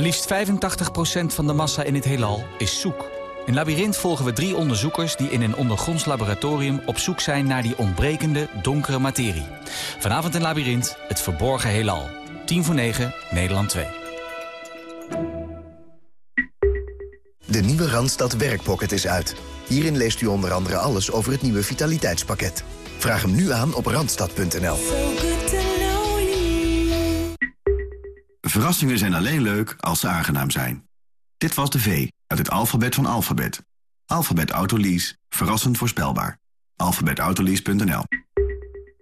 Maar liefst 85% van de massa in het heelal is zoek. In Labyrinth volgen we drie onderzoekers die in een ondergronds laboratorium op zoek zijn naar die ontbrekende donkere materie. Vanavond in Labyrinth, het verborgen heelal. 10 voor 9, Nederland 2. De nieuwe Randstad Werkpocket is uit. Hierin leest u onder andere alles over het nieuwe vitaliteitspakket. Vraag hem nu aan op randstad.nl. Verrassingen zijn alleen leuk als ze aangenaam zijn. Dit was de V uit het alfabet van alfabet. Alfabet Autolease. Verrassend voorspelbaar. alfabetautolease.nl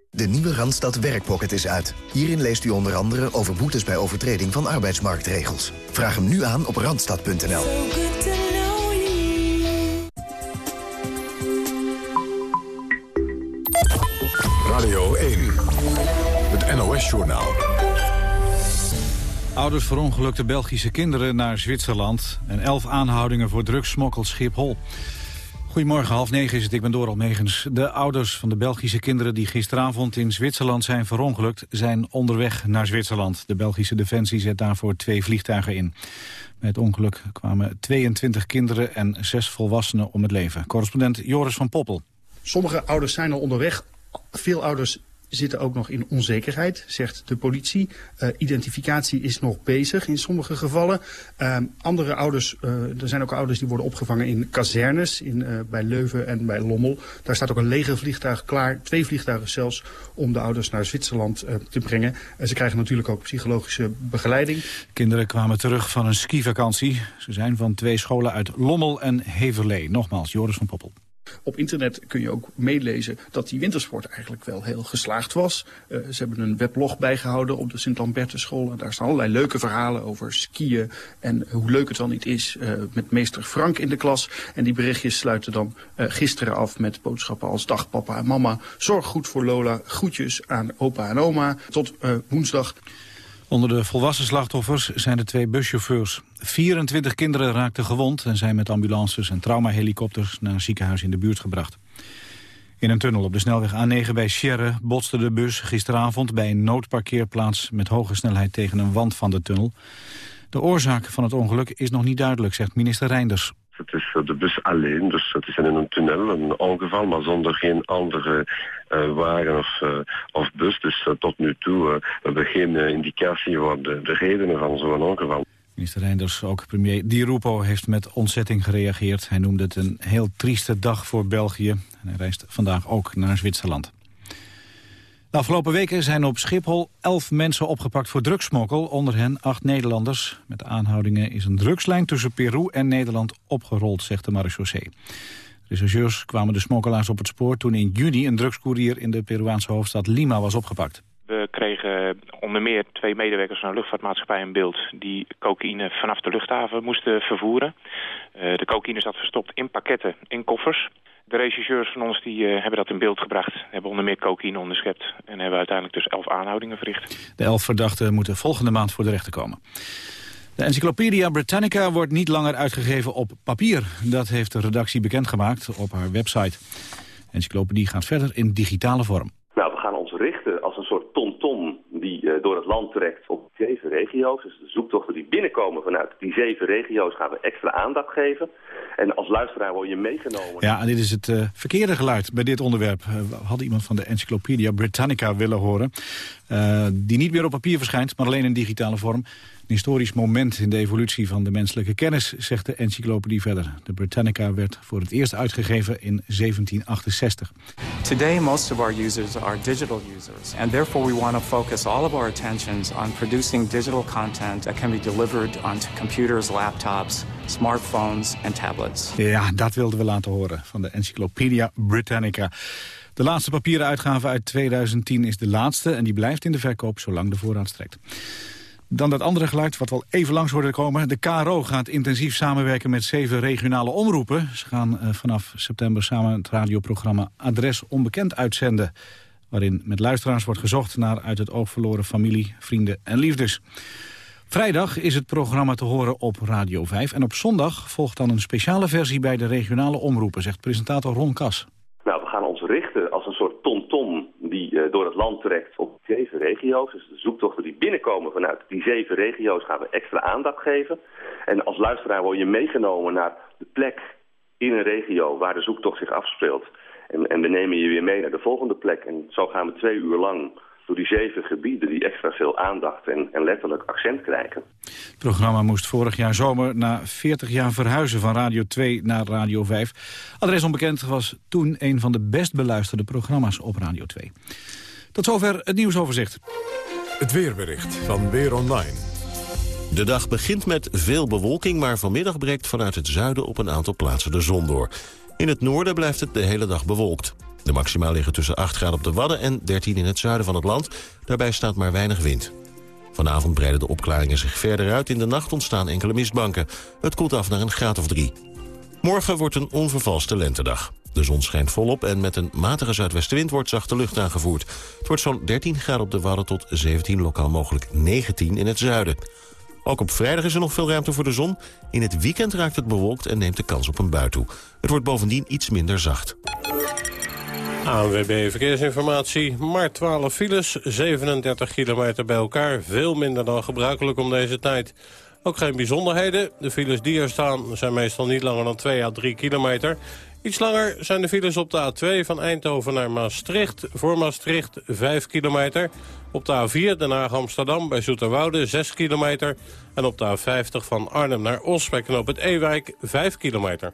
De nieuwe Randstad Werkpocket is uit. Hierin leest u onder andere over boetes bij overtreding van arbeidsmarktregels. Vraag hem nu aan op randstad.nl. Radio 1. Het NOS-journaal. Ouders verongelukte Belgische kinderen naar Zwitserland... en elf aanhoudingen voor drugssmokkel Schiphol. Goedemorgen, half negen is het, ik ben Doral Megens. De ouders van de Belgische kinderen die gisteravond in Zwitserland zijn verongelukt... zijn onderweg naar Zwitserland. De Belgische Defensie zet daarvoor twee vliegtuigen in. Bij het ongeluk kwamen 22 kinderen en zes volwassenen om het leven. Correspondent Joris van Poppel. Sommige ouders zijn al onderweg. Veel ouders zitten ook nog in onzekerheid, zegt de politie. Uh, identificatie is nog bezig in sommige gevallen. Uh, andere ouders, uh, er zijn ook ouders die worden opgevangen in kazernes, in, bij Leuven en bij Lommel. Daar staat ook een legervliegtuig klaar, twee vliegtuigen zelfs, om de ouders naar Zwitserland te brengen. ze krijgen natuurlijk ook psychologische begeleiding. Kinderen kwamen terug van een skivakantie. Ze zijn van twee scholen uit Lommel en Heverlee. Nogmaals, Joris van Poppel. Op internet kun je ook meelezen dat die wintersport eigenlijk wel heel geslaagd was. Uh, ze hebben een weblog bijgehouden op de Sint-Lambertusschool. En daar staan allerlei leuke verhalen over skiën en hoe leuk het wel niet is uh, met meester Frank in de klas. En die berichtjes sluiten dan uh, gisteren af met boodschappen als dag papa en mama. Zorg goed voor Lola, groetjes aan opa en oma. Tot woensdag. Onder de volwassen slachtoffers zijn de twee buschauffeurs. 24 kinderen raakten gewond en zijn met ambulances en traumahelikopters naar een ziekenhuis in de buurt gebracht. In een tunnel op de snelweg A9 bij Sierre botste de bus gisteravond bij een noodparkeerplaats met hoge snelheid tegen een wand van de tunnel. De oorzaak van het ongeluk is nog niet duidelijk, zegt minister Reinders. Het is de bus alleen, dus het is in een tunnel, een ongeval, maar zonder geen andere uh, wagen of, uh, of bus. Dus tot nu toe hebben we geen indicatie de, de redenen van zo'n ongeval. Minister Reinders, ook premier Di Rupo, heeft met ontzetting gereageerd. Hij noemde het een heel trieste dag voor België. En hij reist vandaag ook naar Zwitserland. De afgelopen weken zijn op Schiphol elf mensen opgepakt voor drugsmokkel. Onder hen acht Nederlanders. Met aanhoudingen is een drugslijn tussen Peru en Nederland opgerold, zegt de marechaussee. Rechercheurs kwamen de smokkelaars op het spoor toen in juni een drugscourier in de Peruaanse hoofdstad Lima was opgepakt. We kregen onder meer twee medewerkers van een luchtvaartmaatschappij in beeld... die cocaïne vanaf de luchthaven moesten vervoeren. Uh, de cocaïne zat verstopt in pakketten, in koffers. De rechercheurs van ons die, uh, hebben dat in beeld gebracht. Hebben onder meer cocaïne onderschept. En hebben uiteindelijk dus elf aanhoudingen verricht. De elf verdachten moeten volgende maand voor de rechter komen. De Encyclopedia Britannica wordt niet langer uitgegeven op papier. Dat heeft de redactie bekendgemaakt op haar website. De encyclopedie gaat verder in digitale vorm. Nou, we gaan ons richten als een soort tom-tom die uh, door het land trekt op zeven regio's. Dus de zoektochten die binnenkomen vanuit die zeven regio's gaan we extra aandacht geven. En als luisteraar word je meegenomen. Ja, en dit is het uh, verkeerde geluid bij dit onderwerp. Uh, we hadden iemand van de Encyclopedia Britannica willen horen. Uh, die niet meer op papier verschijnt, maar alleen in digitale vorm. Historisch moment in de evolutie van de menselijke kennis, zegt de encyclopedie verder. De Britannica werd voor het eerst uitgegeven in 1768. Today most of our users are digital users. And therefore we want to focus all of our attentions on producing digital content that can be delivered onto computers, laptops, smartphones en tablets. Ja, dat wilden we laten horen van de Encyclopedia Britannica. De laatste papieren uitgave uit 2010 is de laatste... en die blijft in de verkoop zolang de voorraad strekt. Dan dat andere geluid, wat wel even langs hoorde komen. De KRO gaat intensief samenwerken met zeven regionale omroepen. Ze gaan uh, vanaf september samen het radioprogramma Adres Onbekend uitzenden. Waarin met luisteraars wordt gezocht naar uit het oog verloren familie, vrienden en liefdes. Vrijdag is het programma te horen op Radio 5. En op zondag volgt dan een speciale versie bij de regionale omroepen, zegt presentator Ron Kas. Nou, we gaan ons richten als een soort tom-tom die uh, door het land trekt op zeven regio's. Dus de zoektochten die binnenkomen vanuit die zeven regio's gaan we extra aandacht geven. En als luisteraar word je meegenomen naar de plek in een regio waar de zoektocht zich afspeelt. En, en we nemen je weer mee naar de volgende plek. En zo gaan we twee uur lang door die zeven gebieden die extra veel aandacht en, en letterlijk accent krijgen. Het programma moest vorig jaar zomer na 40 jaar verhuizen van Radio 2 naar Radio 5. Adres Onbekend was toen een van de best beluisterde programma's op Radio 2. Tot zover het nieuwsoverzicht. Het weerbericht van Weer Online. De dag begint met veel bewolking, maar vanmiddag breekt vanuit het zuiden op een aantal plaatsen de zon door. In het noorden blijft het de hele dag bewolkt. De maxima liggen tussen 8 graden op de Wadden en 13 in het zuiden van het land. Daarbij staat maar weinig wind. Vanavond breiden de opklaringen zich verder uit. In de nacht ontstaan enkele mistbanken. Het koelt af naar een graad of drie. Morgen wordt een onvervalste lentedag. De zon schijnt volop en met een matige zuidwestenwind wordt zachte lucht aangevoerd. Het wordt zo'n 13 graden op de Wadden tot 17 lokaal mogelijk 19 in het zuiden. Ook op vrijdag is er nog veel ruimte voor de zon. In het weekend raakt het bewolkt en neemt de kans op een bui toe. Het wordt bovendien iets minder zacht. ANWB Verkeersinformatie, maar 12 files, 37 kilometer bij elkaar. Veel minder dan gebruikelijk om deze tijd. Ook geen bijzonderheden. De files die er staan zijn meestal niet langer dan 2 à 3 kilometer. Iets langer zijn de files op de A2 van Eindhoven naar Maastricht. Voor Maastricht 5 kilometer. Op de A4 Den Haag-Amsterdam bij Zoeterwoude 6 kilometer. En op de A50 van Arnhem naar Os bij knoop het Ewijk 5 kilometer.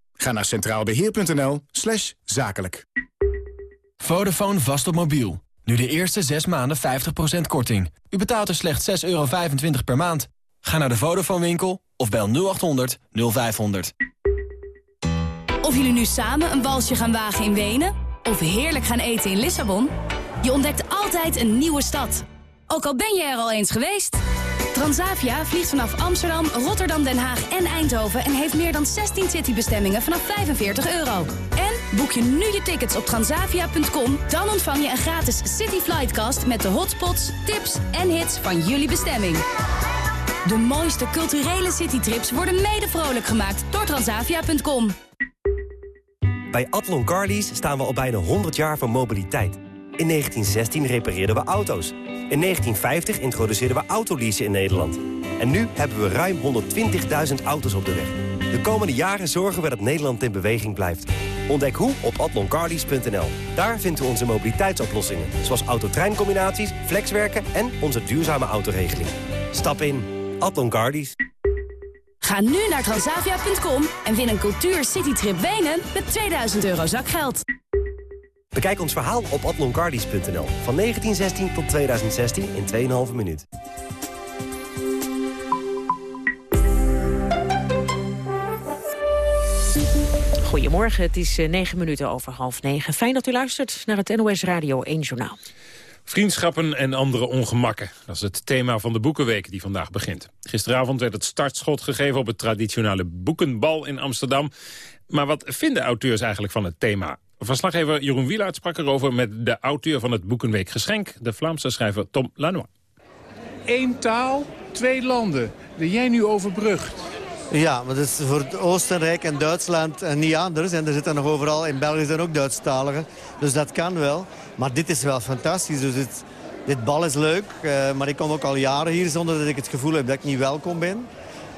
Ga naar centraalbeheer.nl slash zakelijk. Vodafone vast op mobiel. Nu de eerste 6 maanden 50% korting. U betaalt er slechts 6,25 euro per maand. Ga naar de Vodafone winkel of bel 0800 0500. Of jullie nu samen een balsje gaan wagen in Wenen... of heerlijk gaan eten in Lissabon... je ontdekt altijd een nieuwe stad. Ook al ben je er al eens geweest... Transavia vliegt vanaf Amsterdam, Rotterdam, Den Haag en Eindhoven... en heeft meer dan 16 citybestemmingen vanaf 45 euro. En boek je nu je tickets op transavia.com... dan ontvang je een gratis City Flightcast... met de hotspots, tips en hits van jullie bestemming. De mooiste culturele citytrips worden mede vrolijk gemaakt door transavia.com. Bij Atlon Carlies staan we al bijna 100 jaar van mobiliteit. In 1916 repareerden we auto's. In 1950 introduceerden we autoleasen in Nederland. En nu hebben we ruim 120.000 auto's op de weg. De komende jaren zorgen we dat Nederland in beweging blijft. Ontdek hoe op atloncarlies.nl. Daar vinden we onze mobiliteitsoplossingen. Zoals autotreincombinaties, flexwerken en onze duurzame autoregeling. Stap in. Atlon Carlies. Ga nu naar transavia.com en win een cultuur citytrip Wenen met 2000 euro zakgeld. Bekijk ons verhaal op adloncardies.nl. Van 1916 tot 2016 in 2,5 minuut. Goedemorgen, het is eh, 9 minuten over half 9. Fijn dat u luistert naar het NOS Radio 1 Journaal. Vriendschappen en andere ongemakken. Dat is het thema van de Boekenweek die vandaag begint. Gisteravond werd het startschot gegeven op het traditionele boekenbal in Amsterdam. Maar wat vinden auteurs eigenlijk van het thema Verslaggever Jeroen Wielaert sprak erover met de auteur van het Boekenweek Geschenk... de Vlaamse schrijver Tom Lanois. Eén taal, twee landen, die jij nu overbrugt. Ja, maar dat is voor het Oostenrijk en Duitsland uh, niet anders. En er zitten nog overal, in België zijn ook Duitsstaligen. Dus dat kan wel. Maar dit is wel fantastisch. Dus het, dit bal is leuk. Uh, maar ik kom ook al jaren hier zonder dat ik het gevoel heb dat ik niet welkom ben.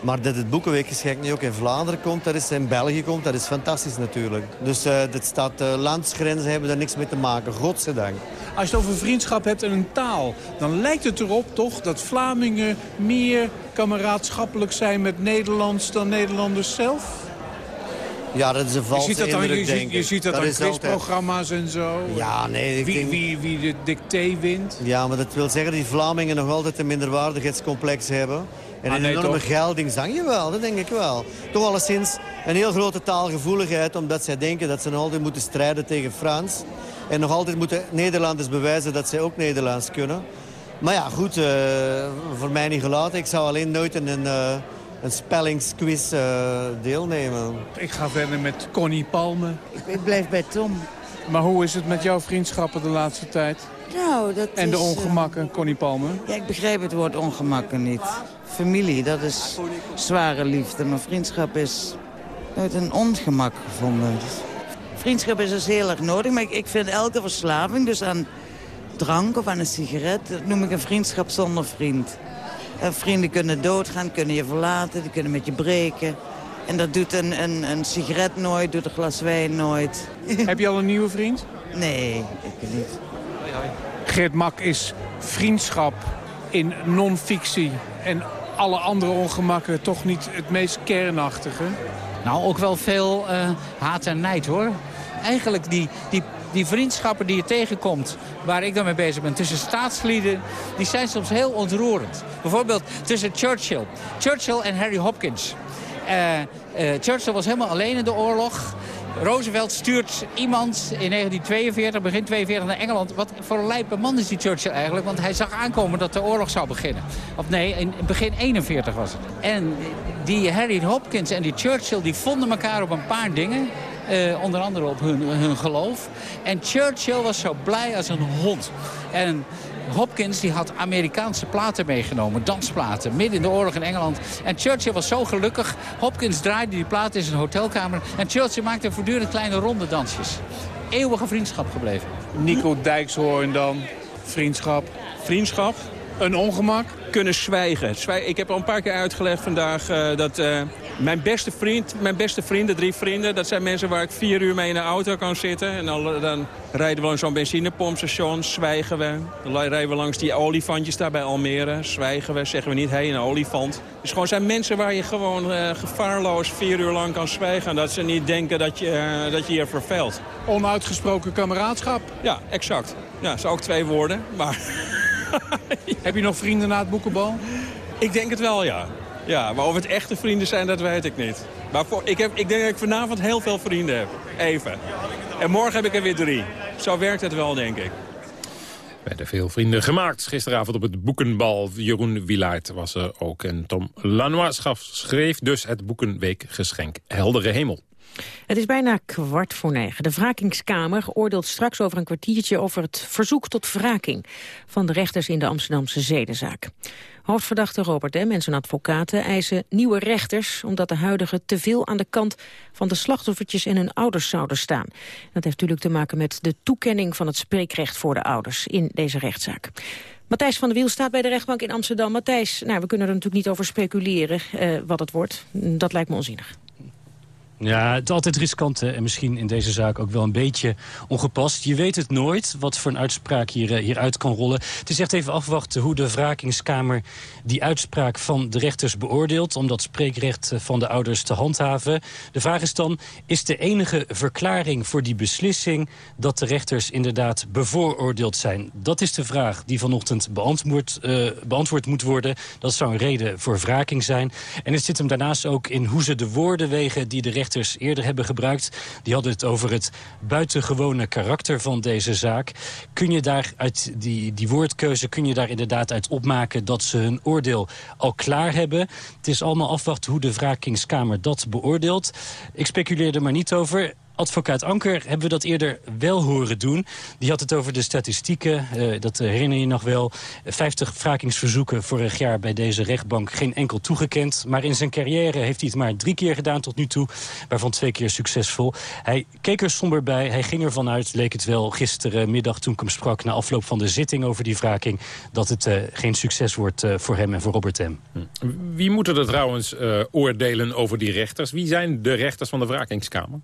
Maar dat het Boekenweekgeschenk nu ook in Vlaanderen komt, dat is in België komt, dat is fantastisch natuurlijk. Dus uh, dit staat, uh, landsgrenzen hebben daar niks mee te maken, godzijdank. Als je het over vriendschap hebt en een taal, dan lijkt het erop toch dat Vlamingen meer kameraadschappelijk zijn met Nederlands dan Nederlanders zelf? Ja, dat is een valse je ziet dat indruk, je, je ziet dat, Dat aan altijd- quizprogramma's en zo. Ja, nee, ik wie, denk- wie, wie de dicté wint. Ja, maar dat wil zeggen dat die Vlamingen nog altijd een minderwaardigheidscomplex hebben. En Ah, een nee, enorme toch? geldingsdrang. Jawel, dat denk ik wel. Toch alleszins een heel grote taalgevoeligheid... omdat zij denken dat ze nog altijd moeten strijden tegen Frans. En nog altijd moeten Nederlanders bewijzen dat zij ook Nederlands kunnen. Maar ja, goed, eh, voor mij niet gelaten. Ik zou alleen nooit in een, eh, een spellingsquiz eh, deelnemen. Ik ga verder met Connie Palme. Ik blijf bij Tom. Maar hoe is het met jouw vriendschappen de laatste tijd? Nou, dat En de is, eh, ongemakken, Connie Palme? Ja, ik begrijp het woord ongemakken niet. Familie, dat is zware liefde. Maar vriendschap is nooit een ongemak gevonden. Vriendschap is dus heel erg nodig. Maar ik, ik vind elke verslaving, dus aan drank of aan een sigaret... dat noem ik een vriendschap zonder vriend. Eh, vrienden kunnen doodgaan, kunnen je verlaten, die kunnen met je breken. En dat doet een, een, een sigaret nooit, doet een glas wijn nooit. Heb je al een nieuwe vriend? Nee, ik niet. Geert Mak is vriendschap in non-fictie en alle andere ongemakken toch niet het meest kernachtige. Nou, ook wel veel eh, haat en nijd, hoor. Eigenlijk die, die, die vriendschappen die je tegenkomt, waar ik dan mee bezig ben, tussen staatslieden, die zijn soms heel ontroerend. Bijvoorbeeld tussen Churchill. Churchill en Harry Hopkins. Eh, eh, Churchill was helemaal alleen in de oorlog. Roosevelt stuurt iemand in 1942, begin 42 naar Engeland. Wat voor een lijpe man is die Churchill eigenlijk? Want hij zag aankomen dat de oorlog zou beginnen. Of nee, in begin 41 was het. En die Harry Hopkins en die Churchill die vonden elkaar op een paar dingen. Eh, onder andere op hun, hun geloof. En Churchill was zo blij als een hond. En Hopkins die had Amerikaanse platen meegenomen, dansplaten, midden in de oorlog in Engeland. En Churchill was zo gelukkig. Hopkins draaide die platen in zijn hotelkamer. En Churchill maakte voortdurend kleine ronde dansjes. Eeuwige vriendschap gebleven. Nico Dijkshoorn dan, vriendschap. Vriendschap. Een ongemak. Kunnen zwijgen. Zwij- Ik heb al een paar keer uitgelegd vandaag eh, dat eh, mijn beste vriend, mijn beste vrienden, drie vrienden, dat zijn mensen waar ik vier uur mee in de auto kan zitten. En dan, dan rijden we langs zo'n benzinepompstation, zwijgen we. Dan rijden we langs die olifantjes daar bij Almere, zwijgen we, zeggen we niet, hé, hey, een olifant. Dus gewoon zijn mensen waar je gewoon eh, gevaarloos vier uur lang kan zwijgen. En dat ze niet denken dat je, eh, dat je je verveelt. Onuitgesproken kameraadschap. Ja, exact. Ja, dat zijn ook twee woorden, maar... Heb je nog vrienden na het boekenbal? Ik denk het wel, ja. Ja, maar of het echte vrienden zijn, dat weet ik niet. Maar voor, ik, heb, ik denk dat ik vanavond heel veel vrienden heb. Even. En morgen heb ik er weer drie. Zo werkt het wel, denk ik. werden veel vrienden gemaakt. Gisteravond op het boekenbal. Jeroen Wilaert was er ook. En Tom Lanois schreef dus het boekenweekgeschenk Heldere Hemel. Het is bijna kwart voor negen. De wrakingskamer oordeelt straks over een kwartiertje over het verzoek tot wraking van de rechters in de Amsterdamse zedenzaak. Hoofdverdachte Robert en zijn advocaten eisen nieuwe rechters... omdat de huidige te veel aan de kant van de slachtoffertjes en hun ouders zouden staan. Dat heeft natuurlijk te maken met de toekenning van het spreekrecht voor de ouders in deze rechtszaak. Matthijs van der Wiel staat bij de rechtbank in Amsterdam. Matthijs, nou, we kunnen er natuurlijk niet over speculeren eh, wat het wordt. Dat lijkt me onzinnig. Ja, het is altijd riskant hè, en misschien in deze zaak ook wel een beetje ongepast. Je weet het nooit wat voor een uitspraak hier, eh, hieruit kan rollen. Het is echt even afwachten hoe de wrakingskamer die uitspraak van de rechters beoordeelt... om dat spreekrecht eh, van de ouders te handhaven. De vraag is dan, is de enige verklaring voor die beslissing... dat de rechters inderdaad bevooroordeeld zijn? Dat is de vraag die vanochtend beantwoord, eh, beantwoord moet worden. Dat zou een reden voor wraking zijn. En het zit hem daarnaast ook in hoe ze de woorden wegen die de rechters eerder hebben gebruikt. Die hadden het over het buitengewone karakter van deze zaak. Kun je daar uit die, die woordkeuze, kun je daar inderdaad uit opmaken... dat ze hun oordeel al klaar hebben? Het is allemaal afwachten hoe de wrakingskamer dat beoordeelt. Ik speculeer er maar niet over advocaat Anker hebben we dat eerder wel horen doen. Die had het over de statistieken, uh, dat herinner je nog wel. 50 wrakingsverzoeken vorig jaar bij deze rechtbank, geen enkel toegekend. Maar in zijn carrière heeft hij het maar drie keer gedaan tot nu toe. Waarvan twee keer succesvol. Hij keek er somber bij, hij ging ervan uit, leek het wel gisterenmiddag toen ik hem sprak... na afloop van de zitting over die wraking... dat het uh, geen succes wordt uh, voor hem en voor Robert M. Wie moeten er trouwens oordelen over die rechters? Wie zijn de rechters van de wrakingskamer?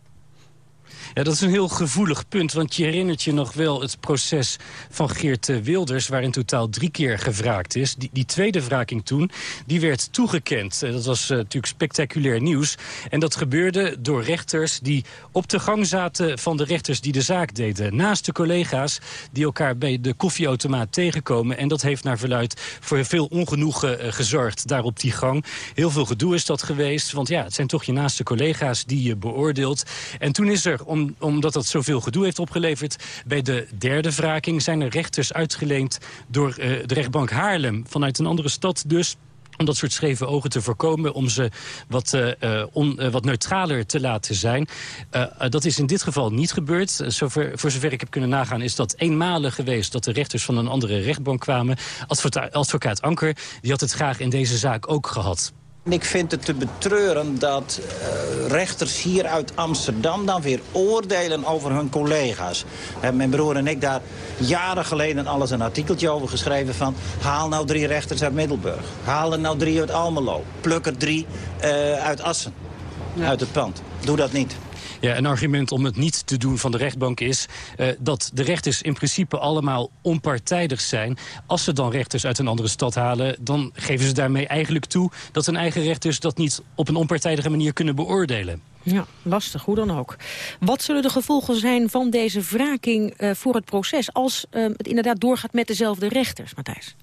Ja, dat is een heel gevoelig punt, want je herinnert je nog wel het proces van Geert eh, Wilders... waar in totaal drie keer gevraagd is. Die, die tweede wraking toen, die werd toegekend. Eh, dat was uh, natuurlijk spectaculair nieuws. En dat gebeurde door rechters die op de gang zaten van de rechters die de zaak deden. Naast de collega's die elkaar bij de koffieautomaat tegenkomen. En dat heeft naar verluid voor veel ongenoegen gezorgd daar op die gang. Heel veel gedoe is dat geweest, want ja, het zijn toch je naaste collega's die je beoordeelt. En toen is er, omdat dat zoveel gedoe heeft opgeleverd. Bij de derde wraking zijn er rechters uitgeleend door uh, de rechtbank Haarlem. Vanuit een andere stad dus om dat soort scheve ogen te voorkomen... om ze wat, uh, wat neutraler te laten zijn. Dat is in dit geval niet gebeurd. Zover, voor zover ik heb kunnen nagaan is dat eenmalig geweest... dat de rechters van een andere rechtbank kwamen. Advocaat, advocaat Anker die had het graag in deze zaak ook gehad. Ik vind het te betreuren dat uh, rechters hier uit Amsterdam dan weer oordelen over hun collega's. Mijn broer en ik daar jaren geleden alles een artikeltje over geschreven van... haal nou drie rechters uit Middelburg. Haal er nou drie uit Almelo. Pluk er drie uh, uit Assen. Ja. Uit het pand. Doe dat niet. Ja, een argument om het niet te doen van de rechtbank is... Uh, dat de rechters in principe allemaal onpartijdig zijn. Als ze dan rechters uit een andere stad halen... dan geven ze daarmee eigenlijk toe dat hun eigen rechters... dat niet op een onpartijdige manier kunnen beoordelen. Ja, lastig, hoe dan ook. Wat zullen de gevolgen zijn van deze wraking uh, voor het proces... als uh, het inderdaad doorgaat met dezelfde rechters, Matthijs?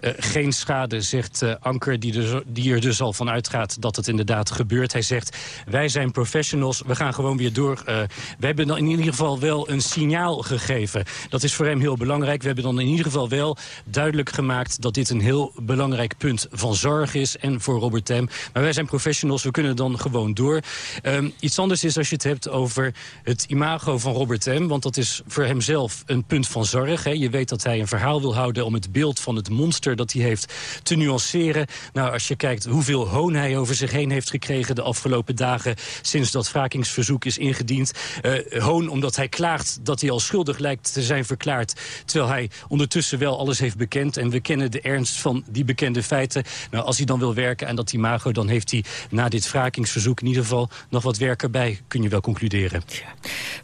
Uh, geen schade, zegt uh, Anker, die, dus, die er dus al van uitgaat dat het inderdaad gebeurt. Hij zegt, wij zijn professionals, we gaan gewoon weer door. Uh, we hebben dan in ieder geval wel een signaal gegeven. Dat is voor hem heel belangrijk. We hebben dan in ieder geval wel duidelijk gemaakt... dat dit een heel belangrijk punt van zorg is en voor Robert Tem. Maar wij zijn professionals, we kunnen dan gewoon door. Um, iets anders is als je het hebt over het imago van Robert Tem. Want dat is voor hemzelf een punt van zorg. Hè. Je weet dat hij een verhaal wil houden om het beeld van het dat hij heeft te nuanceren. Nou, als je kijkt hoeveel hoon hij over zich heen heeft gekregen... de afgelopen dagen sinds dat wrakingsverzoek is ingediend. Uh, hoon omdat hij klaagt dat hij al schuldig lijkt te zijn verklaard... terwijl hij ondertussen wel alles heeft bekend. En we kennen de ernst van die bekende feiten. Nou, als hij dan wil werken aan dat imago... dan heeft hij na dit wrakingsverzoek in ieder geval nog wat werk erbij. Kun je wel concluderen.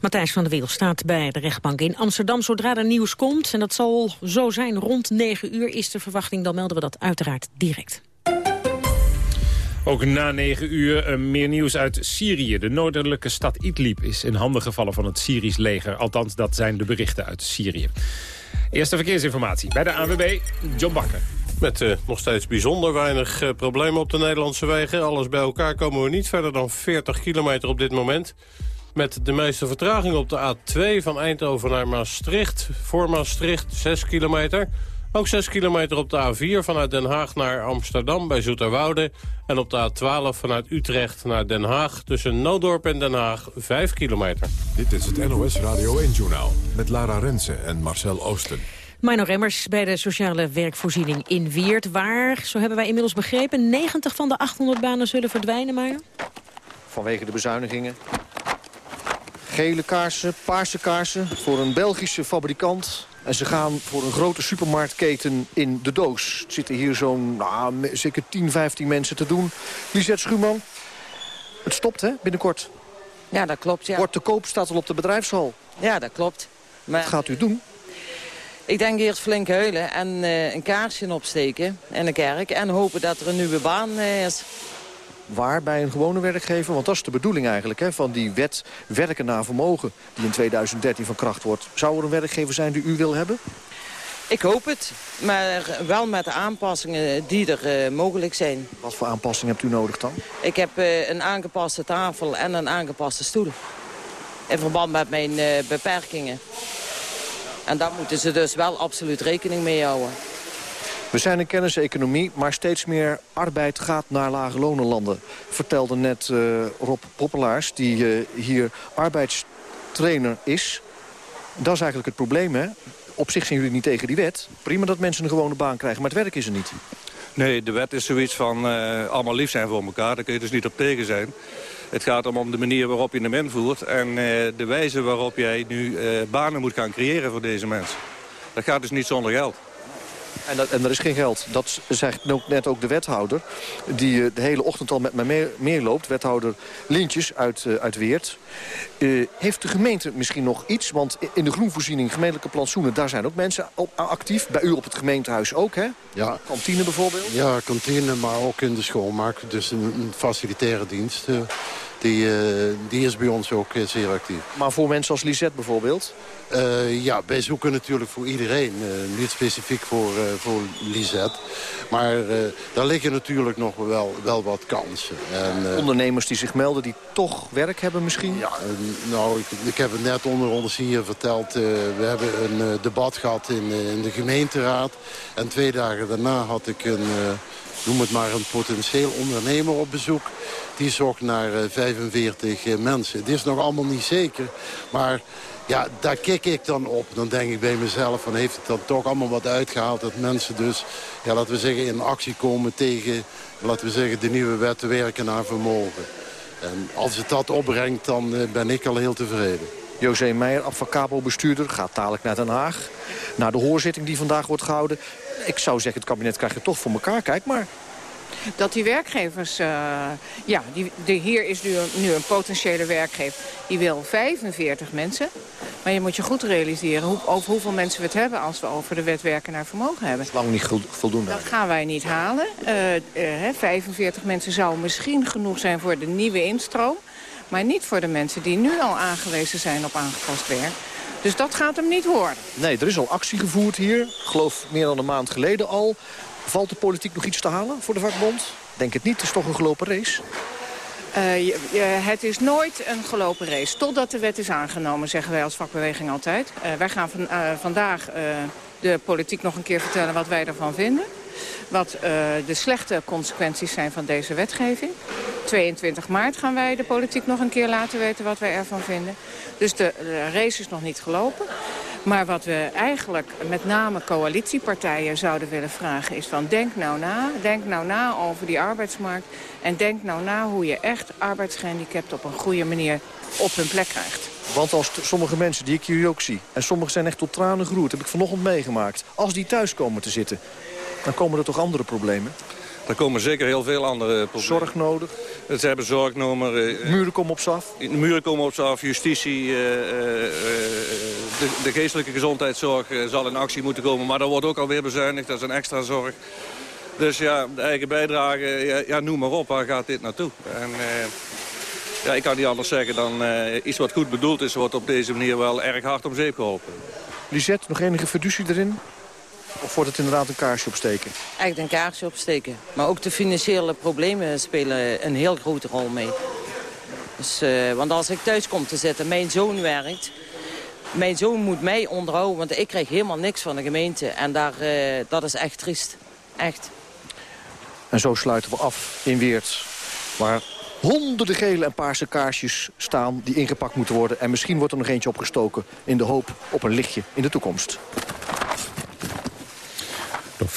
Matthijs van der Wiel staat bij de rechtbank in Amsterdam. Zodra er nieuws komt, en dat zal zo zijn rond 9 uur... is de verwachting, dan melden we dat uiteraard direct. Ook na negen uur uh, meer nieuws uit Syrië. De noordelijke stad Idlib is in handen gevallen van het Syrisch leger. Althans, dat zijn de berichten uit Syrië. Eerste verkeersinformatie bij de ANWB, John Bakker. Met uh, nog steeds bijzonder weinig uh, problemen op de Nederlandse wegen. Alles bij elkaar komen we niet verder dan 40 kilometer op dit moment. Met de meeste vertraging op de A2 van Eindhoven naar Maastricht. Voor Maastricht 6 kilometer. Ook 6 kilometer op de A4 vanuit Den Haag naar Amsterdam bij Zoeterwoude. En op de A12 vanuit Utrecht naar Den Haag tussen Noodorp en Den Haag 5 kilometer. Dit is het NOS Radio 1-journaal met Lara Rensen en Marcel Oosten. Mino Remmers bij de sociale werkvoorziening in Weert. Waar, zo hebben wij inmiddels begrepen, 90 van de 800 banen zullen verdwijnen, Mino? Vanwege de bezuinigingen. Gele kaarsen, paarse kaarsen voor een Belgische fabrikant. En ze gaan voor een grote supermarktketen in de doos. Het zitten hier zo'n nou, zeker 10, 15 mensen te doen. Lisette Schuurman, het stopt hè, binnenkort. Ja, dat klopt, ja. Wordt te koop, staat al op de bedrijfshal. Ja, dat klopt. Maar... Wat gaat u doen? Ik denk eerst flink huilen en uh, een kaarsje opsteken in de kerk... en hopen dat er een nieuwe baan uh, is. Waar bij een gewone werkgever? Want dat is de bedoeling eigenlijk hè, van die wet werken naar vermogen... die in 2013 van kracht wordt. Zou er een werkgever zijn die u wil hebben? Ik hoop het, maar wel met de aanpassingen die er mogelijk zijn. Wat voor aanpassingen hebt u nodig dan? Ik heb een aangepaste tafel en een aangepaste stoel. In verband met mijn beperkingen. En daar moeten ze dus wel absoluut rekening mee houden. We zijn een kenniseconomie, maar steeds meer arbeid gaat naar lage lonenlanden. Vertelde net uh, Rob Poppelaars, die uh, hier arbeidstrainer is. Dat is eigenlijk het probleem, hè? Op zich zijn jullie niet tegen die wet. Prima dat mensen een gewone baan krijgen, maar het werk is er niet. Nee, de wet is zoiets van uh, allemaal lief zijn voor elkaar. Daar kun je dus niet op tegen zijn. Het gaat om, om de manier waarop je hem invoert... en de wijze waarop jij nu banen moet gaan creëren voor deze mensen. Dat gaat dus niet zonder geld. En, dat, en er is geen geld. Dat zegt net ook de wethouder. Die uh, de hele ochtend al met mij meer, meer loopt. Wethouder Lintjes uit, uh, uit Weert. Uh, heeft de gemeente misschien nog iets? Want in de groenvoorziening, gemeentelijke plantsoenen... daar zijn ook mensen op, actief. Bij u op het gemeentehuis ook, hè? Ja. Kantine bijvoorbeeld? Ja, kantine, maar ook in de schoonmaak. Dus een, een facilitaire dienst. Die, die is bij ons ook zeer actief. Maar voor mensen als Lisette bijvoorbeeld? Uh, ja, wij zoeken natuurlijk voor iedereen. Niet specifiek voor, voor Lisette. Maar daar liggen natuurlijk nog wel, wel wat kansen. En, Ondernemers die zich melden die toch werk hebben misschien? Ja, nou, ik, ik, heb het net onder ons hier verteld. we hebben een debat gehad in, in de gemeenteraad. En twee dagen daarna had ik een noem het maar een potentieel ondernemer op bezoek. Die zocht naar 45 mensen. Het is nog allemaal niet zeker, maar ja, daar kik ik dan op. Dan denk ik bij mezelf, van heeft het dan toch allemaal wat uitgehaald... dat mensen dus, ja, laten we zeggen, in actie komen tegen... laten we zeggen, de nieuwe wet te werken naar vermogen. En als het dat opbrengt, dan uh, ben ik al heel tevreden. José Meijer, Advocabo-bestuurder, gaat dadelijk naar Den Haag. Naar de hoorzitting die vandaag wordt gehouden. Ik zou zeggen, het kabinet krijgt het toch voor elkaar. Kijk maar dat die werkgevers... Uh, ja, die, de, hier is nu, nu een potentiële werkgever. Die wil 45 mensen. Maar je moet je goed realiseren hoe, over hoeveel mensen we het hebben... als we over de wet werken naar vermogen hebben. Dat is lang niet voldoende. Dat gaan wij niet halen. Uh, uh, 45 mensen zou misschien genoeg zijn voor de nieuwe instroom. Maar niet voor de mensen die nu al aangewezen zijn op aangepast werk. Dus dat gaat hem niet worden. Nee, er is al actie gevoerd hier. Ik geloof meer dan een maand geleden al. Valt de politiek nog iets te halen voor de vakbond? Denk het niet, het is toch een gelopen race? Uh, je, je, het is nooit een gelopen race. Totdat de wet is aangenomen, zeggen wij als vakbeweging altijd. Uh, wij gaan van, uh, vandaag de politiek nog een keer vertellen wat wij ervan vinden. Wat de slechte consequenties zijn van deze wetgeving. 22 maart gaan wij de politiek nog een keer laten weten wat wij ervan vinden. Dus de, de race is nog niet gelopen. Maar wat we eigenlijk met name coalitiepartijen zouden willen vragen... is van denk nou na, denk nou na over die arbeidsmarkt... en denk nou na hoe je echt arbeidsgehandicapt op een goede manier op hun plek krijgt. Want als sommige mensen die ik hier ook zie... en sommigen zijn echt tot tranen geroerd, heb ik vanochtend meegemaakt... als die thuis komen te zitten, dan komen er toch andere problemen? Er komen zeker heel veel andere problemen. Zorg nodig? Ze hebben zorg nodig. Uh, muren komen op ze af? Muren komen op ze af, justitie, uh, uh, de, de, geestelijke gezondheidszorg zal in actie moeten komen. Maar dat wordt ook alweer bezuinigd, dat is een extra zorg. Dus ja, de eigen bijdrage, ja, ja noem maar op, waar gaat dit naartoe? En, ja, ik kan niet anders zeggen dan iets wat goed bedoeld is... wordt op deze manier wel erg hard om zeep geholpen. Lisette, nog enige fiducie erin? Of wordt het inderdaad een kaarsje opsteken? Echt een kaarsje opsteken. Maar ook de financiële problemen spelen een heel grote rol mee. Dus, uh, want als ik thuis kom te zitten, mijn zoon werkt... Mijn zoon moet mij onderhouden, want ik krijg helemaal niks van de gemeente. En daar, uh, dat is echt triest. Echt. En zo sluiten we af in Weert. Waar honderden gele en paarse kaarsjes staan die ingepakt moeten worden. En misschien wordt er nog eentje opgestoken in de hoop op een lichtje in de toekomst. Door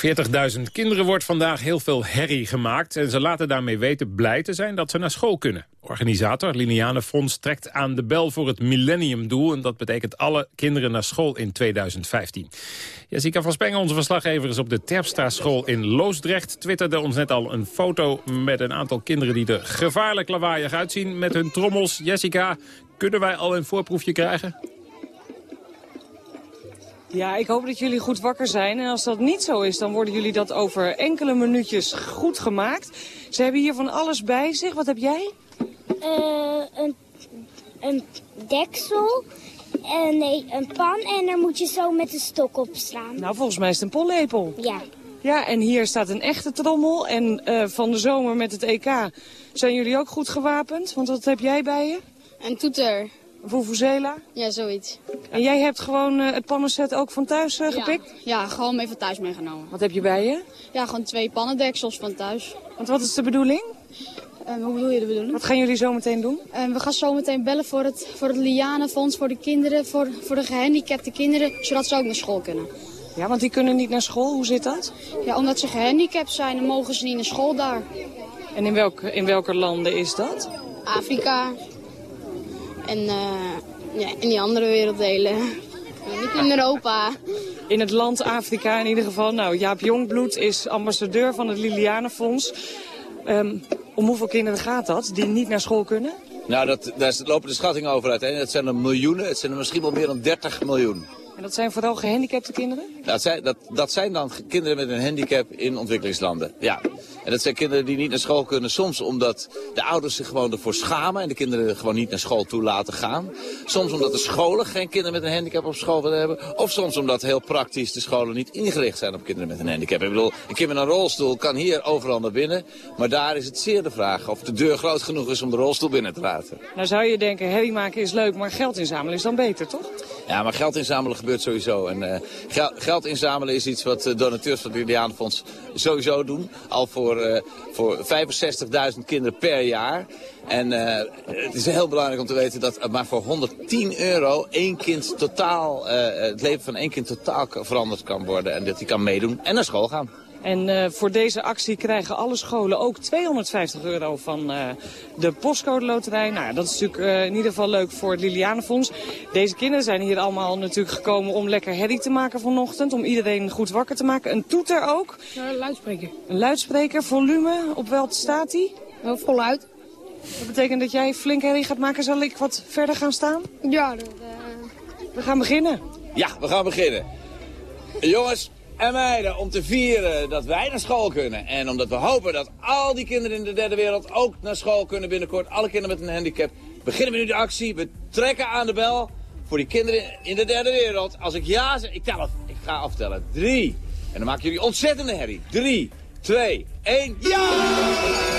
40.000 kinderen wordt vandaag heel veel herrie gemaakt... en ze laten daarmee weten blij te zijn dat ze naar school kunnen. Organisator Liniane Fonds trekt aan de bel voor het millenniumdoel... en dat betekent alle kinderen naar school in 2015. Jessica van Spengen, onze verslaggever, is op de Terpstra school in Loosdrecht. Twitterde ons net al een foto met een aantal kinderen... die er gevaarlijk lawaaiig uitzien met hun trommels. Jessica, kunnen wij al een voorproefje krijgen? Ja, ik hoop dat jullie goed wakker zijn. En als dat niet zo is, dan worden jullie dat over enkele minuutjes goed gemaakt. Ze hebben hier van alles bij zich. Wat heb jij? Uh, een, een deksel eh, nee, een pan en daar moet je zo met een stok op slaan. Nou, volgens mij is het een pollepel. Ja. Ja, en hier staat een echte trommel. En eh, van de zomer met het EK zijn jullie ook goed gewapend? Want wat heb jij bij je? Een toeter. Vuvuzela? Ja, zoiets. En jij hebt gewoon eh, het pannenset ook van thuis eh, gepikt? Ja, ja, gewoon mee van thuis meegenomen. Wat heb je bij je? Ja, gewoon twee pannendeksels van thuis. Want wat is de bedoeling? En hoe bedoel je de bedoeling? Wat gaan jullie zo meteen doen? En we gaan zo meteen bellen voor het, voor het Lianenfonds, voor de kinderen, voor, voor de gehandicapte kinderen, zodat ze ook naar school kunnen. Ja, want die kunnen niet naar school. Hoe zit dat? Ja, omdat ze gehandicapt zijn, dan mogen ze niet naar school daar. En in welke, in welke landen is dat? Afrika en eh, ja, in die andere werelddelen. Niet in Europa. In het land Afrika in ieder geval. Nou, Jaap Jongbloed is ambassadeur van het Lilianenfonds. Ehm, om hoeveel kinderen gaat dat die niet naar school kunnen? Nou, dat, daar lopen de schattingen over uit. Hè. Het zijn er miljoenen, het zijn er misschien wel meer dan 30 miljoen. En dat zijn vooral gehandicapte kinderen? Dat zijn, dat, dat zijn dan kinderen met een handicap in ontwikkelingslanden. Ja. En dat zijn kinderen die niet naar school kunnen. Soms omdat de ouders zich gewoon ervoor schamen en de kinderen gewoon niet naar school toe laten gaan. Soms omdat de scholen geen kinderen met een handicap op school willen hebben. Of soms omdat heel praktisch de scholen niet ingericht zijn op kinderen met een handicap. Ik bedoel, een kind met een rolstoel kan hier overal naar binnen. Maar daar is het zeer de vraag of de deur groot genoeg is om de rolstoel binnen te laten. Nou zou je denken, herrie maken is leuk, maar geld inzamelen is dan beter, toch? Ja, maar geld inzamelen sowieso. En gel geld inzamelen is iets wat uh, donateurs van het Julianenfonds sowieso doen. Al voor, uh, voor 65.000 kinderen per jaar. En het is heel belangrijk om te weten dat maar voor 110 euro één kind totaal, het leven van één kind totaal veranderd kan worden. En dat hij kan meedoen en naar school gaan. En uh, voor deze actie krijgen alle scholen ook 250 euro van uh, de postcode loterij. Nou, dat is natuurlijk uh, in ieder geval leuk voor het Lilianenfonds. Deze kinderen zijn hier allemaal natuurlijk gekomen om lekker herrie te maken vanochtend. Om iedereen goed wakker te maken. Een toeter ook. Ja, een luidspreker. Een luidspreker, volume. Op welk staat die? Wel voluit. Dat betekent dat jij flink herrie gaat maken. Zal ik wat verder gaan staan? Ja, dat, We gaan beginnen. Ja, we gaan beginnen. Jongens, en meiden om te vieren dat wij naar school kunnen. En omdat we hopen dat al die kinderen in de derde wereld ook naar school kunnen binnenkort. Alle kinderen met een handicap. Beginnen we nu de actie. We trekken aan de bel voor die kinderen in de derde wereld. Als ik ja zeg, ik tel het. Ik ga aftellen. Drie. En dan maken jullie ontzettende herrie. Drie, twee, één, ja!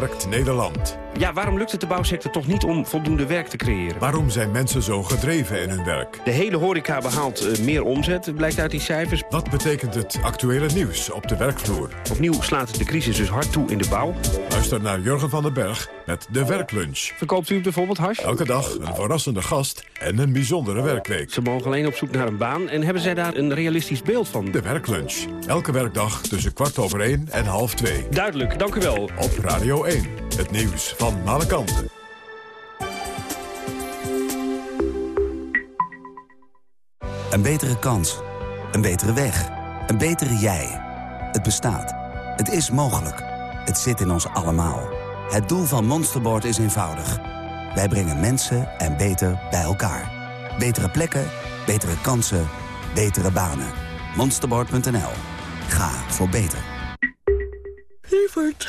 Werkt Nederland? Ja, waarom lukt het de bouwsector toch niet om voldoende werk te creëren? Waarom zijn mensen zo gedreven in hun werk? De hele horeca behaalt uh, meer omzet, blijkt uit die cijfers. Wat betekent het actuele nieuws op de werkvloer? Opnieuw slaat de crisis dus hard toe in de bouw. Luister naar Jurgen van den Berg met de werklunch. Verkoopt u bijvoorbeeld hash? Elke dag een verrassende gast en een bijzondere werkweek. Ze mogen alleen op zoek naar een baan en hebben zij daar een realistisch beeld van? De werklunch. Elke werkdag tussen kwart over één en half twee. Duidelijk, dank u wel. Op Radio 1. Het nieuws van alle kanten. Een betere kans. Een betere weg. Een betere jij. Het bestaat. Het is mogelijk. Het zit in ons allemaal. Het doel van Monsterboard is eenvoudig. Wij brengen mensen en beter bij elkaar. Betere plekken, betere kansen, betere banen. Monsterboard.nl. Ga voor beter. Lieverd,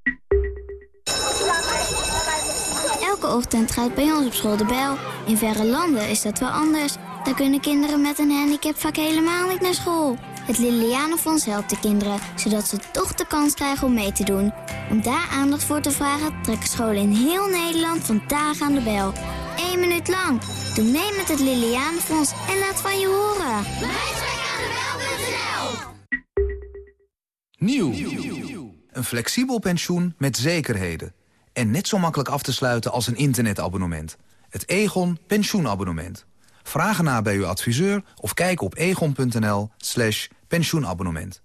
Ochtend gaat bij ons op school de bel. In verre landen is dat wel anders. Daar kunnen kinderen met een handicap vaak helemaal niet naar school. Het Lilianenfonds helpt de kinderen, zodat ze toch de kans krijgen om mee te doen. Om daar aandacht voor te vragen trekken scholen in heel Nederland vandaag aan de bel. Eén minuut lang. Doe mee met het Lilianenfonds en laat van je horen. Nieuw. Een flexibel pensioen met zekerheden. En net zo makkelijk af te sluiten als een internetabonnement. Het Egon pensioenabonnement. Vraag ernaar bij uw adviseur of kijk op egon.nl slash pensioenabonnement.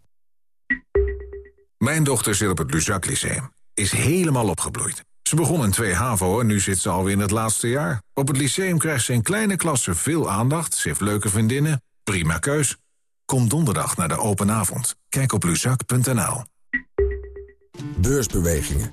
Mijn dochter zit op het Luzak Lyceum. Is helemaal opgebloeid. Ze begon in 2 HAVO en nu zit ze alweer in het laatste jaar. Op het lyceum krijgt ze in kleine klassen veel aandacht. Ze heeft leuke vriendinnen. Prima keus. Kom donderdag naar de open avond. Kijk op luzak.nl. Beursbewegingen.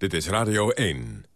Dit is Radio 1.